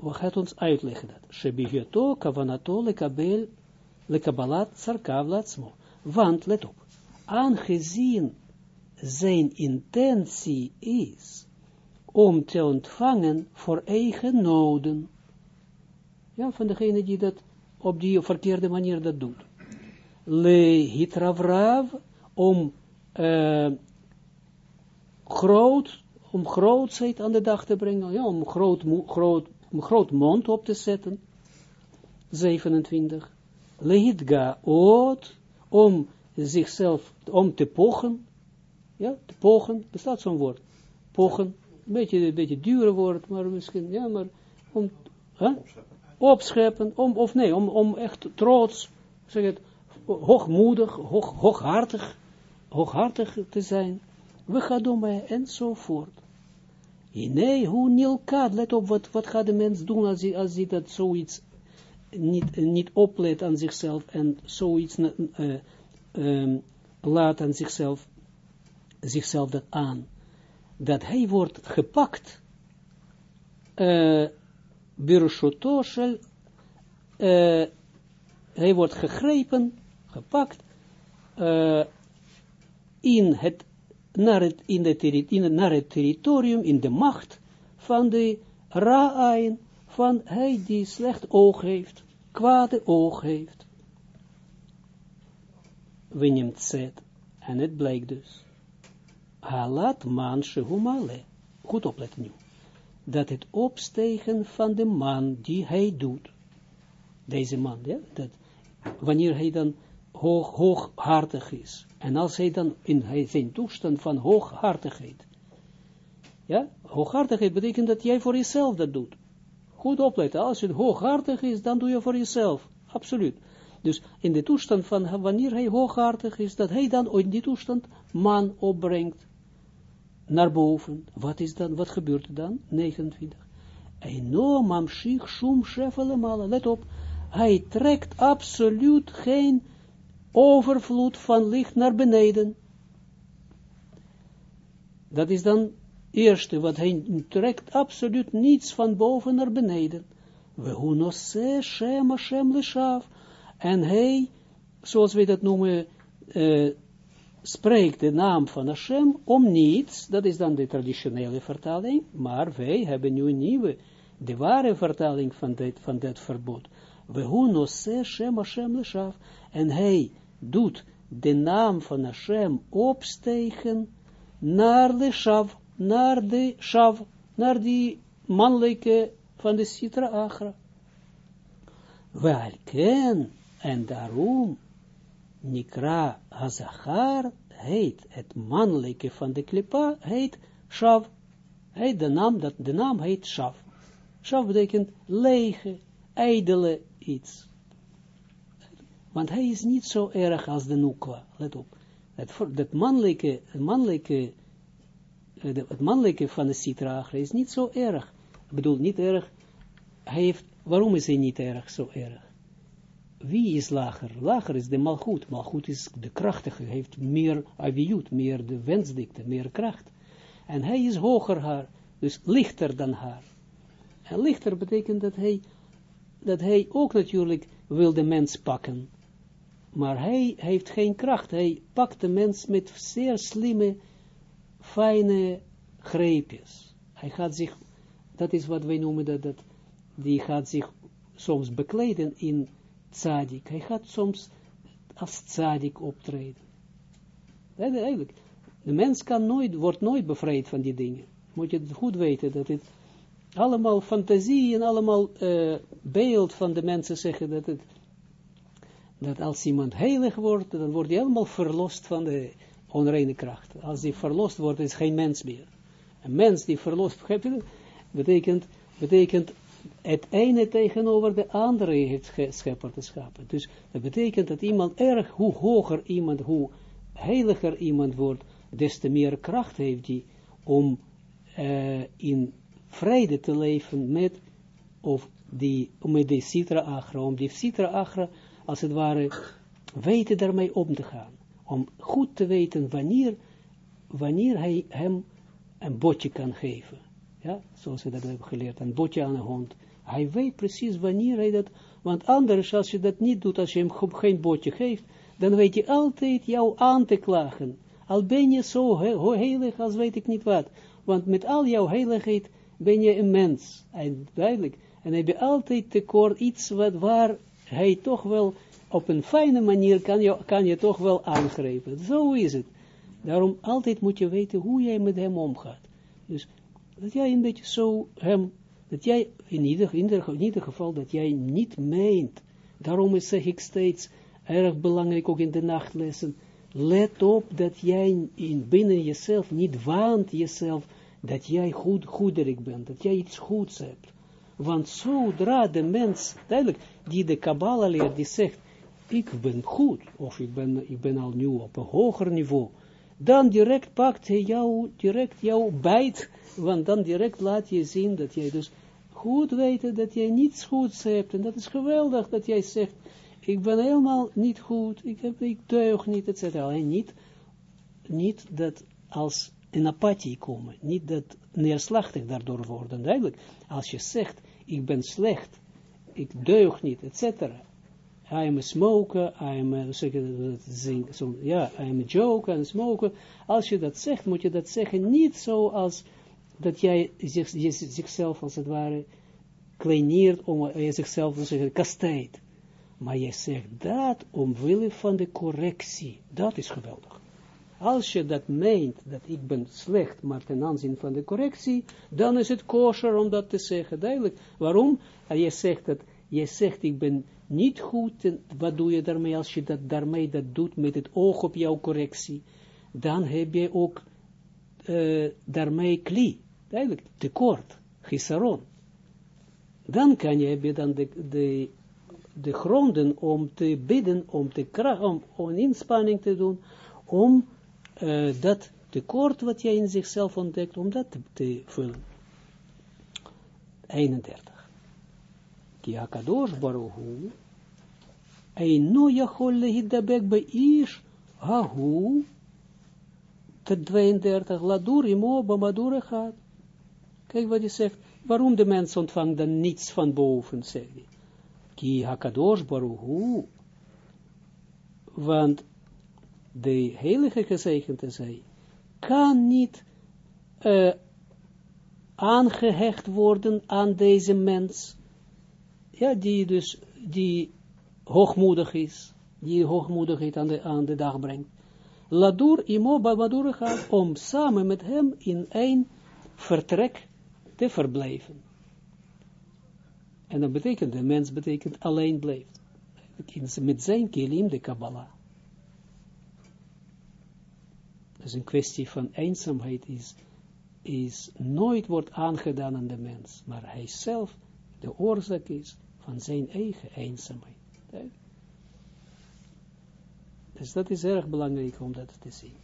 We gaan ons uitleggen dat. Shebigeto kavanato lekabel lekabalat sarkav latsmo. Want, let op, aangezien zijn intentie is om te ontvangen voor eigen noden. Ja, van degene die dat op die verkeerde manier dat doet. Le hitravrav, om uh, groot, om grootheid aan de dag te brengen, ja, om groot, groot, groot mond op te zetten. 27. Le hitga oot, om zichzelf, om te pochen, ja, pogen, bestaat zo'n woord. Pogen, een beetje, een beetje dure woord, maar misschien, ja, maar om, huh? opscheppen, om, of nee, om, om echt trots, zeg het, hoogmoedig, hoog, hooghartig, hooghartig te zijn. We gaan doen enzovoort. Nee, hoe nilkaat, let op, wat, wat gaat de mens doen als hij, als hij dat zoiets niet, niet oplet aan zichzelf en zoiets uh, laat aan zichzelf, zichzelf dat aan, dat hij wordt gepakt, uh, hij wordt gegrepen, gepakt, in het, naar het, in het, in, het territorium, in de macht van de Ra'ain, van hij die slecht oog heeft, kwade oog heeft. Neemt zet, en het blijkt dus. Halat man shehumale. Goed opletten nu. Dat het opstegen van de man die hij doet. Deze man, ja, dat, wanneer hij dan hoog, hooghartig is. En als hij dan in zijn toestand van hooghartigheid. Ja, hooghartigheid betekent dat jij voor jezelf dat doet. Goed opletten, als je hooghartig is, dan doe je voor jezelf. Absoluut. Dus in de toestand van wanneer hij hooghartig is, dat hij dan in die toestand man opbrengt naar boven. Wat is dan, wat gebeurt er dan? 29. Eino mamshich shum shefelemala. Let op, hij trekt absoluut geen overvloed van licht naar beneden. Dat is dan eerste, wat hij trekt absoluut niets van boven naar beneden. We hunose Shem Hashem leshav. En hij, zoals we dat noemen, uh, spreekt de naam van Hashem om niets, dat is dan de traditionele vertaling, maar wij hebben nu een nieuwe, de ware vertaling van dit, van dit verbod. We hunose Shem Hashem leshav. En hij doet de naam van Hashem opstegen naar de Shav, naar de Shav, naar die mannelijke van de Sitra Agra. Welken, en daarom, Nikra Hazachar heet, het mannelijke van de Klipa, heet Shav. Heet de naam, dat, de naam heet Shav. Shav betekent lege, ijdele iets. Want hij is niet zo erg als de Nukwa. Let op. Het mannelijke, mannelijke, eh, het mannelijke van de Sitra is niet zo erg. Ik bedoel, niet erg. Hij heeft, waarom is hij niet erg zo erg? Wie is lager? Lager is de malgoed. Malgoed is de krachtige, heeft meer aviut, meer de wensdikte, meer kracht. En hij is hoger haar, dus lichter dan haar. En lichter betekent dat hij, dat hij ook natuurlijk wil de mens pakken maar hij heeft geen kracht. Hij pakt de mens met zeer slimme, fijne greepjes. Hij gaat zich, dat is wat wij noemen dat, dat die gaat zich soms bekleden in tzadik. Hij gaat soms als tzadik optreden. Eigenlijk, de mens kan nooit, wordt nooit bevrijd van die dingen. Moet je goed weten, dat het allemaal fantasie en allemaal uh, beeld van de mensen zeggen dat het dat als iemand heilig wordt, dan wordt hij helemaal verlost van de onreine kracht. Als hij verlost wordt, is geen mens meer. Een mens die verlost, betekent, betekent het ene tegenover de andere heeft schepper te schapen. Dus dat betekent dat iemand erg, hoe hoger iemand, hoe heiliger iemand wordt, des te meer kracht heeft hij om uh, in vrede te leven met, of die, met de citra agra, om die citra agra als het ware, weten daarmee om te gaan. Om goed te weten wanneer, wanneer hij hem een botje kan geven. Ja, zoals we dat hebben geleerd, een botje aan een hond. Hij weet precies wanneer hij dat, want anders als je dat niet doet, als je hem geen botje geeft, dan weet je altijd jou aan te klagen. Al ben je zo heilig als weet ik niet wat. Want met al jouw heiligheid ben je een mens. En duidelijk. En heb je altijd tekort iets wat waar hij toch wel op een fijne manier kan je, kan je toch wel aangrijpen. Zo is het. Daarom altijd moet je weten hoe jij met hem omgaat. Dus dat jij een beetje zo hem, dat jij in ieder, in ieder, geval dat jij niet meent. Daarom is, zeg ik steeds, erg belangrijk ook in de nachtlessen, let op dat jij in binnen jezelf niet waant jezelf dat jij goed goederik bent, dat jij iets goeds hebt. Want zodra de mens, duidelijk, die de Kabbalah leert, die zegt, ik ben goed, of ik ben, ik ben al nu op een hoger niveau, dan direct pakt hij jou, direct jou bijt, want dan direct laat je zien dat jij dus goed weet dat jij niets goeds hebt, en dat is geweldig dat jij zegt, ik ben helemaal niet goed, ik, heb, ik deug niet, etc. Alleen niet, niet dat als een apathie komen, niet dat neerslachtig daardoor worden. Duidelijk, als je zegt, ik ben slecht, ik deug niet, etc. Am a smoker, I am a, so, ja, I am a joker, en smoker. Als je dat zegt, moet je dat zeggen niet zo als dat jij zich, zichzelf als het ware kleineert, om je zichzelf te zeggen, kastijdt. Maar je zegt dat omwille van de correctie. Dat is geweldig. Als je dat meent, dat ik ben slecht, maar ten aanzien van de correctie, dan is het kosher om dat te zeggen. Duidelijk. Waarom? En je zegt dat, je zegt ik ben niet goed, en wat doe je daarmee als je dat daarmee dat doet met het oog op jouw correctie? Dan heb je ook uh, daarmee kli, duidelijk, tekort, gisaron. Dan kan je, heb je dan de, de, de gronden om te bidden, om, te om, om een inspanning te doen, om uh, dat tekort wat jij in zichzelf ontdekt, om dat te, te vullen. 31. Ki HaKadosh Baruch Hu, Eino Yachol Lehidabek Beish, Hahu, 32, Ladur Imo Bamadur gaat. Kijk wat hij zegt. Waarom de mens ontvangt dan niets van boven, zegt hij. Ki Baruch Hu. Want de heilige gezegende zij, kan niet uh, aangehecht worden aan deze mens, ja, die dus, die hoogmoedig is, die hoogmoedigheid aan de, aan de dag brengt. Ladur imo babadur gaat om samen met hem in één vertrek te verblijven. En dat betekent, de mens betekent alleen blijft. Met zijn kilim de Kabbalah. Dus een kwestie van eenzaamheid is, is nooit wordt aangedaan aan de mens, maar hij zelf de oorzaak is van zijn eigen eenzaamheid. Dus dat is erg belangrijk om dat te zien.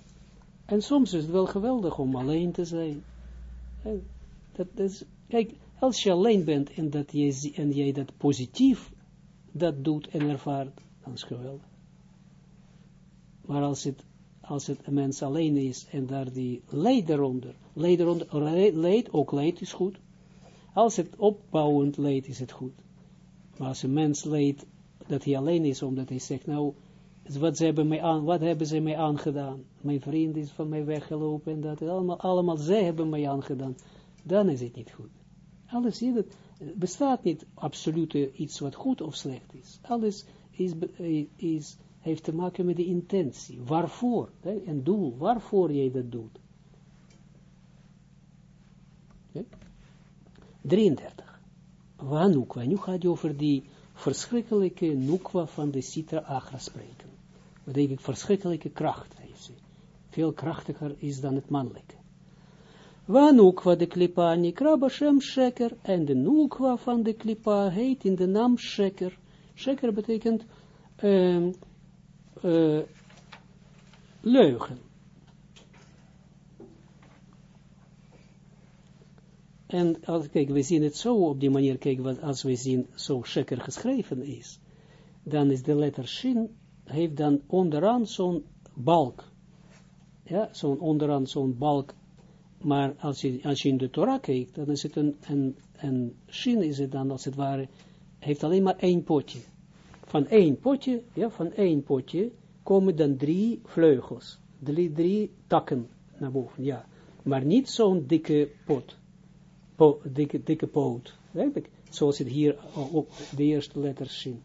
En soms is het wel geweldig om alleen te zijn. Dat, is, kijk, als je alleen bent en, dat je, en jij dat positief dat doet en ervaart, dan is het geweldig. Maar als het als het een mens alleen is en daar die leid eronder, leid eronder, leid, ook leid is goed. Als het opbouwend leid is het goed. Maar als een mens leidt dat hij alleen is, omdat hij zegt, nou, wat, ze hebben mij aan, wat hebben ze mij aangedaan? Mijn vriend is van mij weggelopen en dat, allemaal, allemaal zij hebben mij aangedaan. Dan is het niet goed. Alles zie het bestaat niet absoluut iets wat goed of slecht is. Alles is, is heeft te maken met de intentie. Waarvoor? Een doel. Waarvoor jij dat doet. 33. Wanukwa. Nu gaat je over die verschrikkelijke nukwa van de Sitra Agra spreken. Wat ik verschrikkelijke kracht heeft ze. Veel krachtiger is dan het mannelijke. Wanukwa de klipa nikra. En de nukwa van de klipa heet in de naam sheker. Sheker betekent um, uh, leugen. En als, kijk, we zien het zo op die manier, kijk, wat, als we zien zo checker geschreven is, dan is de letter shin, heeft dan onderaan zo'n balk. Ja, zo'n onderaan zo'n balk. Maar als je, als je in de Torah kijkt, dan is het een, een, een shin is het dan als het ware, heeft alleen maar één potje van één potje, ja, van één potje, komen dan drie vleugels, drie, drie takken naar boven, ja. Maar niet zo'n dikke pot, po, dikke, dikke poot, eigenlijk, zoals het hier op de eerste letters zien.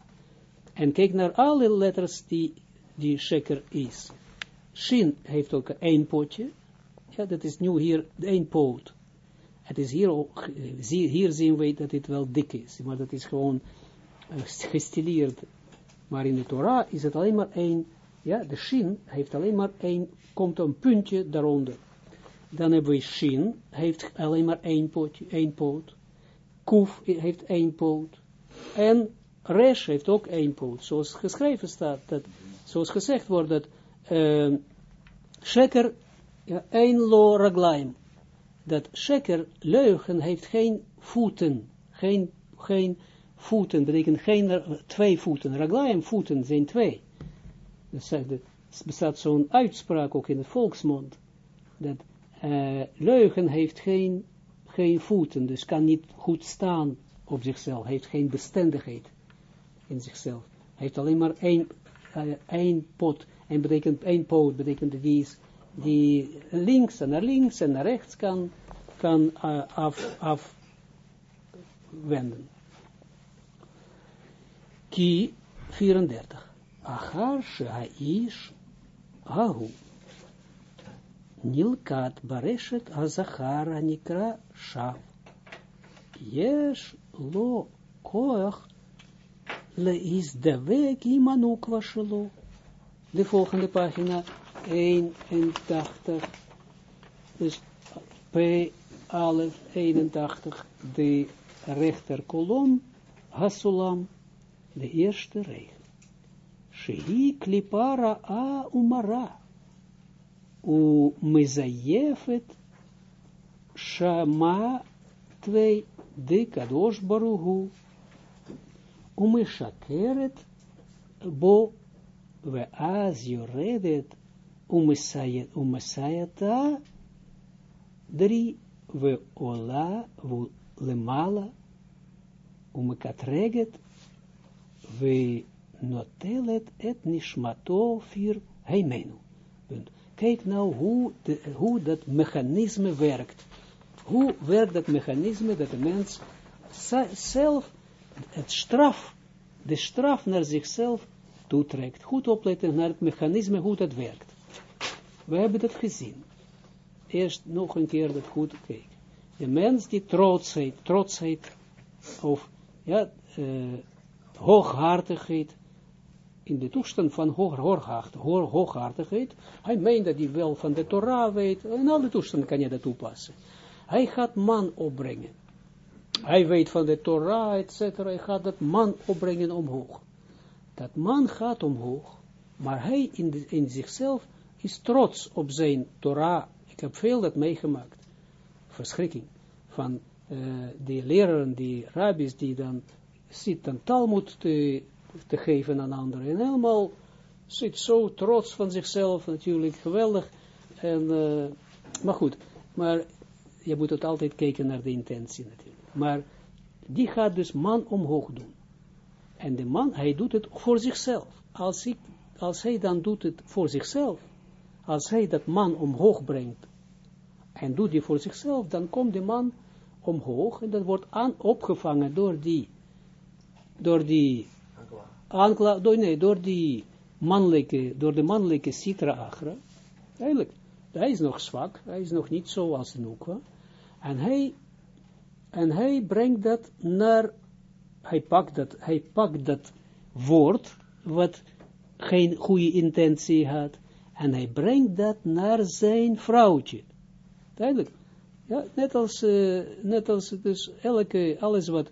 En kijk naar alle letters die, die sheker is. Shin heeft ook één potje, ja, dat is nu hier één poot. Het is hier ook, hier zien we dat het wel dik is, maar dat is gewoon uh, gestileerd maar in de Torah is het alleen maar één, ja, de shin heeft alleen maar één, komt een puntje daaronder. Dan hebben we shin, heeft alleen maar één, pootje, één poot. Kuf heeft één poot. En resh heeft ook één poot. Zoals geschreven staat, dat, zoals gezegd wordt, dat uh, ja, één lo raglaim. Dat sheker, leugen, heeft geen voeten, geen, geen voeten betekent geen twee voeten. Raglaim voeten zijn twee. Dus er bestaat zo'n uitspraak ook in het volksmond, dat uh, leugen heeft geen, geen voeten, dus kan niet goed staan op zichzelf, heeft geen bestendigheid in zichzelf. heeft alleen maar één, uh, één pot, en betekent één poot, betekent die, is, die links en naar links en naar rechts kan, kan uh, af, afwenden. Ki 34. Achar she'aish ahu. Nilkat bareshet azachara nikra shav. Yesh lo koach le is de weg imanukwa shelo. De volgende pagina 81. Dus P alef 81. De rechter kolom Hasulam. De eerste regel. Shehi klipara a umara. U mezayefet shama twee de kadosh baruhu. Umeshakeret bo we az yoredet umesayata drie we ola we lemala umekatreget we notelet et nishmato vier heimenu. Kijk nou hoe, de, hoe dat mechanisme werkt. Hoe werkt dat mechanisme dat de mens zelf het straf, de straf naar zichzelf toetrekt. Goed opletten naar het mechanisme hoe dat werkt. We hebben dat gezien. Eerst nog een keer dat goed kijken. De mens die trotsheid, trotsheid of ja, uh, hooghartigheid, in de toestand van hoog, hoog, hooghartigheid, hij meent dat hij wel van de Torah weet, in alle toestanden kan je dat toepassen. Hij gaat man opbrengen. Hij weet van de Torah, etc. Hij gaat dat man opbrengen omhoog. Dat man gaat omhoog, maar hij in, in zichzelf is trots op zijn Torah. Ik heb veel dat meegemaakt. Verschrikking van uh, die leraren, die rabbis, die dan zitten Talmud te, te geven aan anderen. En helemaal zit zo trots van zichzelf, natuurlijk geweldig. En, uh, maar goed, maar je moet het altijd kijken naar de intentie natuurlijk. Maar die gaat dus man omhoog doen. En de man, hij doet het voor zichzelf. Als, ik, als hij dan doet het voor zichzelf, als hij dat man omhoog brengt, en doet die voor zichzelf, dan komt de man omhoog, en dat wordt aan opgevangen door die door die aankla, door, nee, door die mannelijke, door de mannelijke citra agra, eigenlijk, hij is nog zwak, hij is nog niet zo als Nukwa, en hij, en hij brengt dat naar, hij pakt dat, hij pakt dat woord, wat geen goede intentie had, en hij brengt dat naar zijn vrouwtje. Duidelijk. Ja, net als, uh, net als dus elke, alles wat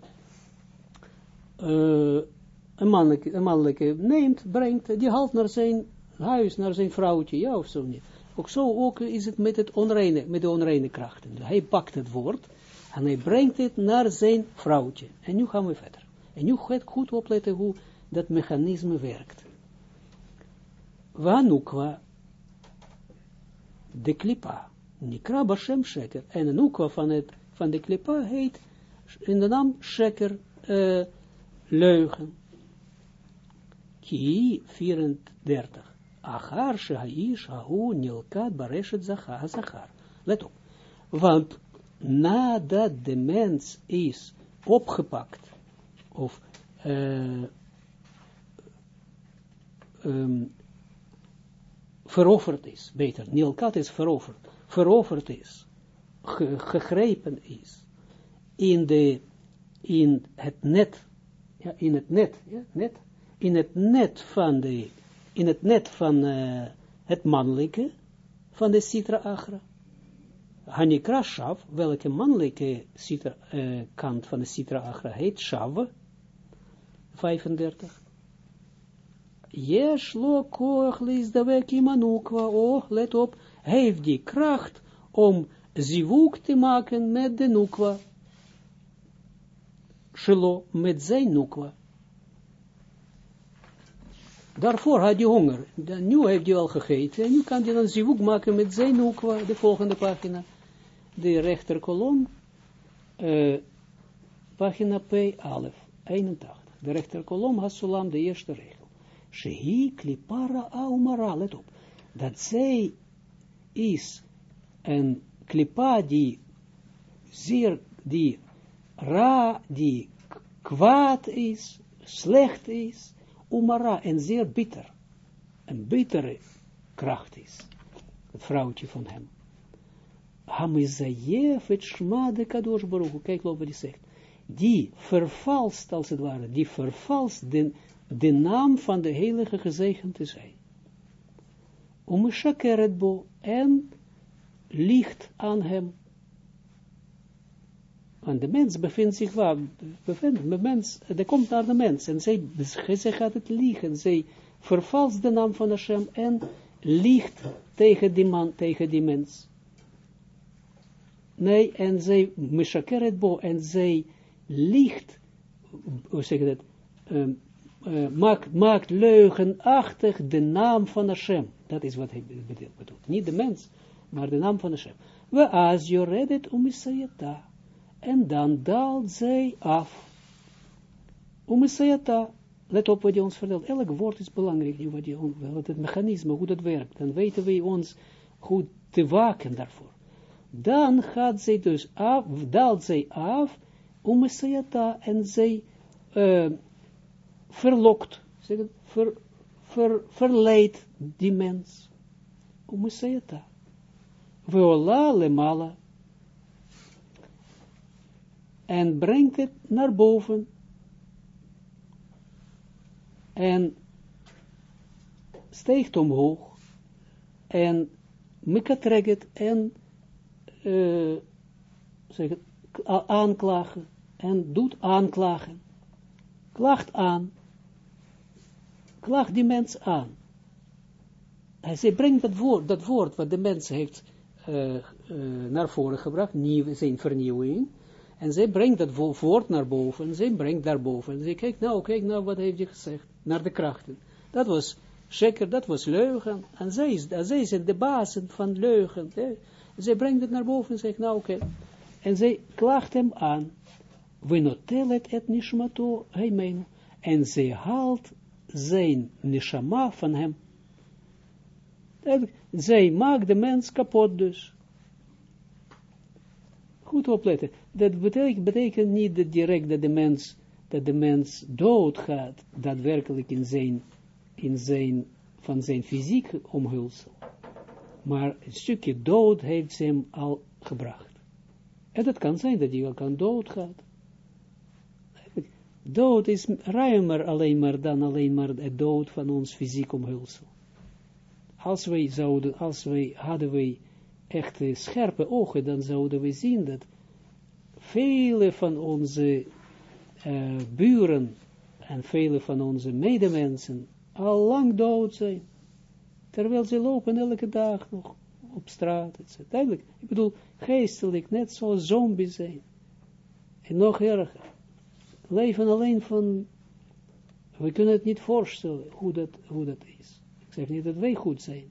uh, een, mannelijke, neemt, brengt, die haalt naar zijn huis, naar zijn vrouwtje, ja of zo niet. Ook zo ook is het met, het onreine, met de onreine krachten. Hij pakt het woord en hij brengt het naar zijn vrouwtje. En nu gaan we verder. En nu gaat goed opletten hoe dat mechanisme werkt. Wanukwa, de klipa, Nikra Bashem Sheker. En een van, het, van de klipa heet in de naam Sheker, uh, leugen. Ki 34. Achar shahaish hahu nilkat bareshet zachar. Let op. Want nadat de mens is opgepakt, of uh, um, veroverd is, beter, nilkat is veroverd, veroverd is, ge, gegrepen is, in, de, in het net ja, in het net, ja, net, in het net van de, in het net van uh, het mannelijke, van de Sitra Agra. Hanikra Shav, welke mannelijke citra, uh, kant van de Sitra Agra heet Shav, 35. Yesh lo koach lees de wek imanukwa, oh, let op, heeft die kracht om zivuk te maken met de nukwa. Shelo met zijn nukwa. Daarvoor had hij honger. nu heeft hij al gegeten. En nu kan hij dan zivuk maken met zijn nukwa. De volgende pagina. De rechterkolom. Uh, pagina P, 11, 81. De rechterkolom Hasulam, de eerste regel. Shehi klipara aumara. Let op. Dat zij is een klipa die zeer, die ra, die kwaad is, slecht is, umara en zeer bitter. Een bittere kracht is. Het vrouwtje van hem. Hamizayef het shma de kadosh. Kijk wat hij zegt. Die vervalst, als het ware, die vervalst de, de naam van de heilige gezegend te zijn. Om bo en licht aan hem. Want de mens bevindt zich waar, bevindt, de mens, de komt naar de mens, en zij, zij gaat het liegen, zij vervalst de naam van Hashem, en liegt tegen die man, tegen die mens. Nee, en zij, mishakeret bo, en zij liegt, hoe zeg je dat, um, uh, maakt, maakt leugenachtig de naam van Hashem. Dat is wat hij bedoelt. Niet de mens, maar de naam van Hashem. We as je redet om Isayata. En dan daalt zij af. Om Isayata. Let op wat hij ons vertelt. Elk woord is belangrijk. Wat, je, wat het mechanisme, hoe dat werkt. Dan weten we ons goed te waken daarvoor. Dan gaat zij dus af, daalt zij af. Om Isayata. En zij uh, verlokt. Zeg het, ver, ver, verleidt die mens. Om Isayata. Veola lemala. En brengt het naar boven. En steekt omhoog. En mikatreget en uh, zeg aanklagen. En doet aanklagen. Klacht aan. Klacht die mens aan. Hij brengt dat woord, dat woord wat de mens heeft uh, uh, naar voren gebracht, nieuw, zijn vernieuwing, en zij brengt dat woord naar boven, en zij brengt daarboven, en zij kijkt, nou, kijk nou, wat heeft hij gezegd, naar de krachten. Dat was zeker, dat was leugen, en zij, is, zij zijn de bazen van leugen. Zij brengt het naar boven en zegt, nou, oké, en zij klaagt hem aan, we notelet et nishmato, hij meen, en zij haalt zijn nishama van hem. Zij maakt de mens kapot dus. Goed opletten. Dat betekent, betekent niet dat direct dat de mens, dat de mens doodgaat, daadwerkelijk in zijn, in zijn, van zijn fysiek omhulsel. Maar een stukje dood heeft ze hem al gebracht. En dat kan zijn dat hij wel kan doodgaan. Dood is ruimer alleen maar dan alleen maar het dood van ons fysiek omhulsel als wij zouden, als wij, hadden wij echt scherpe ogen, dan zouden we zien dat vele van onze uh, buren en vele van onze medemensen al lang dood zijn. Terwijl ze lopen elke dag nog op straat, etc. Eigenlijk, ik bedoel, geestelijk, net zoals zombies zijn. En nog erger. Leven alleen van, we kunnen het niet voorstellen hoe dat, hoe dat is zeg niet dat wij goed zijn.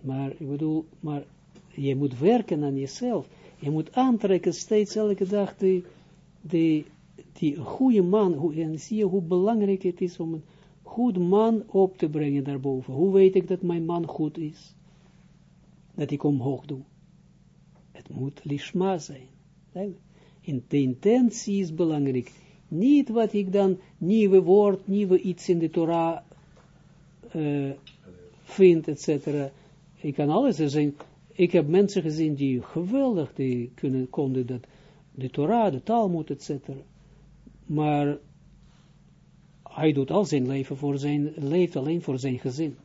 Maar ik bedoel, maar je moet werken aan jezelf. Je moet aantrekken steeds elke dag die, die, die goede man. Hoe, en zie je hoe belangrijk het is om een goed man op te brengen daarboven. Hoe weet ik dat mijn man goed is? Dat ik omhoog doe. Het moet lishma zijn. De intentie is belangrijk. Niet wat ik dan nieuwe woord, nieuwe iets in de Torah uh, vind, etc. Ik kan alles zijn. Ik heb mensen gezien die geweldig, die kunnen, konden dat, de Torah, de Talmud, etc. Maar hij doet al zijn leven voor zijn, leeft alleen voor zijn gezin.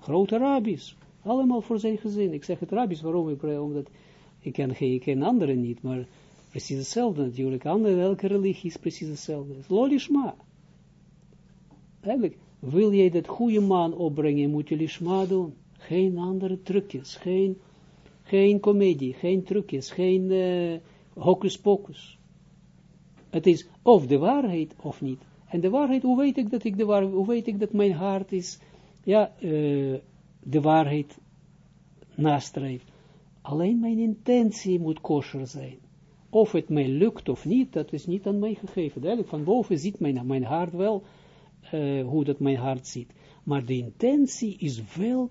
Grote rabbis, allemaal voor zijn gezin. Ik zeg het rabbis, waarom? Ik, omdat ik ken, ik ken anderen niet, maar precies hetzelfde natuurlijk. Andere, elke religie is precies hetzelfde. Lolishma. Eigenlijk, wil jij dat goede man opbrengen, moet je lishma doen. Geen andere trucjes, geen, geen comedie, geen trucjes, geen, uh, hocus pocus. Het is of de waarheid of niet. En de waarheid, hoe weet ik dat ik de waarheid, hoe weet ik dat mijn hart is, ja, uh, de waarheid nastreeft. Alleen mijn intentie moet kosher zijn. Of het mij lukt of niet, dat is niet aan mij gegeven. Duidelijk, van boven ziet mijn, mijn hart wel, uh, hoe dat mijn hart ziet. Maar de intentie is wel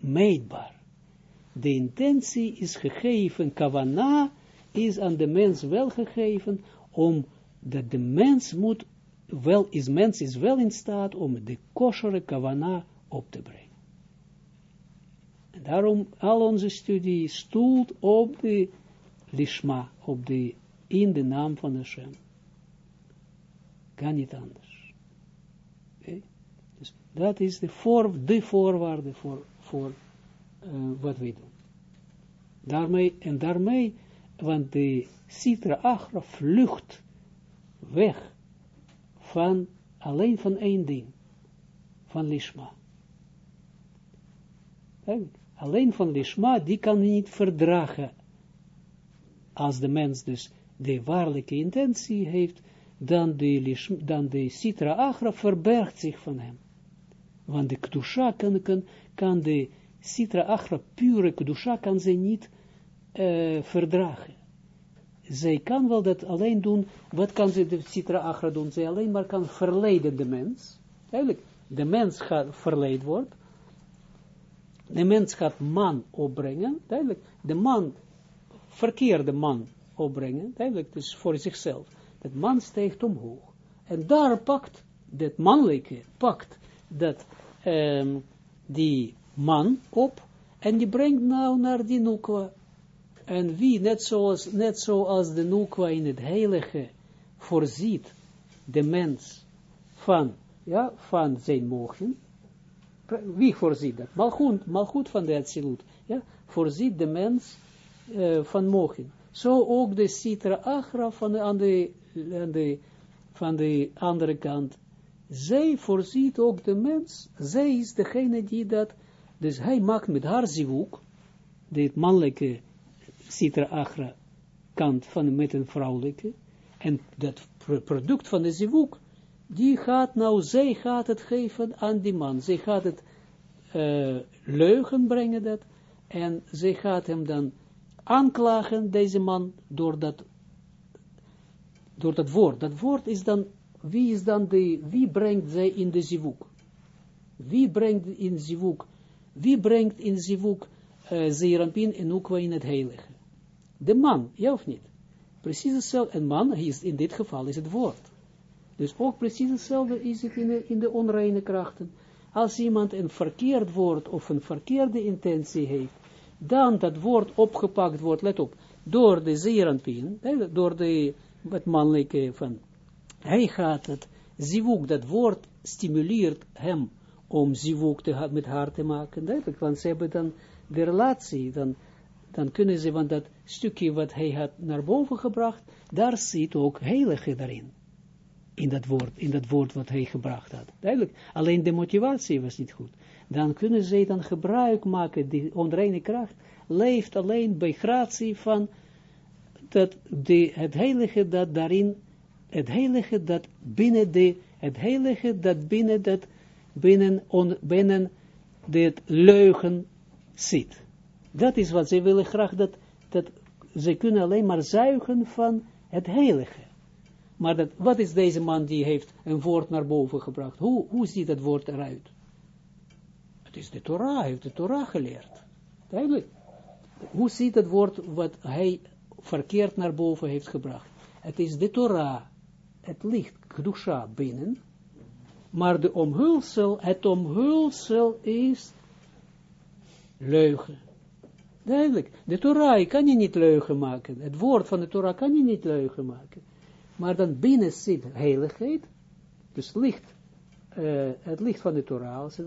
meetbaar. De intentie is gegeven, kavana is aan de mens wel gegeven, om dat de mens moet wel, is mens is wel in staat om de koshere kavana op te brengen. En daarom al onze studie stoelt op de lishma, op de, in de naam van Hashem. Kan niet anders. Dus dat is de, de voorwaarde voor, voor uh, wat we doen. Daarmee, en daarmee, want de Sitra Achra vlucht weg van, alleen van één ding, van Lishma. Alleen van Lishma, die kan niet verdragen. Als de mens dus de waarlijke intentie heeft, dan de, dan de Sitra Achra verbergt zich van hem. Want de Kdusha kan, kan, kan de Sitra Achra, pure Kdusha, kan ze niet uh, verdragen. Zij kan wel dat alleen doen, wat kan ze de Sitra Achra doen? Zij alleen maar kan verleiden de mens. Eigenlijk, de mens gaat verleid worden, de mens gaat man opbrengen, duidelijk, de man, verkeerde man opbrengen, duidelijk, dus voor zichzelf. Dat man steekt omhoog. En daar pakt, dat mannelijke, pakt dat, um, die man op, en die brengt nou naar die nukwa. En wie, net zoals, net zoals de nukwa in het heilige voorziet, de mens van, ja, van zijn mogen, wie voorziet dat? Malchut, malchut van de Atsilut, ja, voorziet de mens uh, van mogen. Zo ook de Sitra Achra van de, aan de, aan de, van de andere kant. Zij voorziet ook de mens, zij is degene die dat, dus hij maakt met haar zivuk, dit mannelijke Sitra Achra kant van met een vrouwelijke, en dat product van de zivuk, die gaat nou, zij gaat het geven aan die man. Zij gaat het uh, leugen brengen dat, en zij gaat hem dan aanklagen, deze man, door dat, door dat woord. Dat woord is dan, wie is dan de, wie brengt zij in de zivuk? Wie brengt in zivuk, wie brengt in zivuk uh, Zeerampin en in het heilige? De man, ja of niet? Precies hetzelfde, een man, is, in dit geval is het woord. Dus ook precies hetzelfde is het in de, in de onreine krachten. Als iemand een verkeerd woord of een verkeerde intentie heeft, dan dat woord opgepakt wordt, let op, door de zeeranpien, door de, het mannelijke van, hij gaat het zivuk, dat woord stimuleert hem om zivuk te, met haar te maken, duidelijk, want ze hebben dan de relatie, dan, dan kunnen ze, want dat stukje wat hij had naar boven gebracht, daar zit ook heilige daarin in dat woord, in dat woord wat hij gebracht had. Duidelijk, alleen de motivatie was niet goed. Dan kunnen zij dan gebruik maken, die onreine kracht leeft alleen bij gratie van dat de, het heilige dat daarin, het heilige dat binnen de, het heilige dat binnen dat, binnen, on, binnen dit leugen zit. Dat is wat zij willen graag, dat, dat ze kunnen alleen maar zuigen van het heilige. Maar dat, wat is deze man die heeft een woord naar boven gebracht? Hoe, hoe ziet dat woord eruit? Het is de Torah, hij heeft de Torah geleerd. Duidelijk. Hoe ziet het woord wat hij verkeerd naar boven heeft gebracht? Het is de Torah. Het ligt Kedusha binnen. Maar de omhulsel, het omhulsel is leugen. Duidelijk. De Torah kan je niet leugen maken. Het woord van de Torah kan je niet leugen maken maar dan binnen zit heiligheid, dus licht, uh, het licht van de Torah als het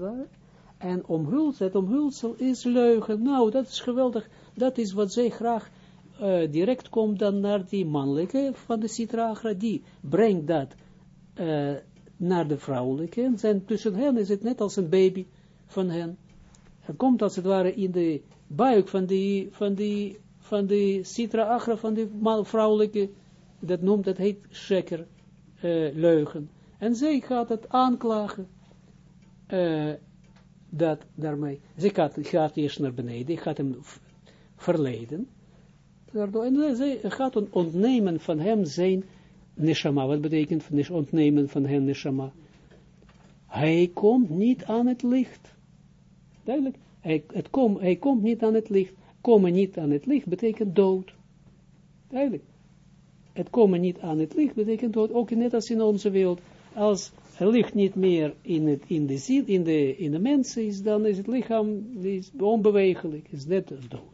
en omhulsel, het omhulsel is leugen, nou dat is geweldig, dat is wat zij graag uh, direct komt dan naar die mannelijke van de Sitragra, die brengt dat uh, naar de vrouwelijke, en zijn, tussen hen is het net als een baby van hen, het komt als het ware in de buik van die, van die, van de Sitra Agra, van de vrouwelijke, dat noemt, dat heet sheker, uh, leugen. En zij gaat het aanklagen, dat daarmee, zij gaat, gaat eerst naar beneden, gaat hem verleden, en zij gaat ontnemen van hem zijn neshama, wat betekent ontnemen van hem neshama? Hij komt niet aan het licht. Duidelijk, hij, het hij komt niet aan het licht. Komen niet aan het licht betekent dood. Duidelijk. Het komen niet aan het licht betekent dood, ook net als in onze wereld. Als het licht niet meer in, het, in, de ziel, in, de, in de mensen is, dan is het lichaam is onbewegelijk, is net dood.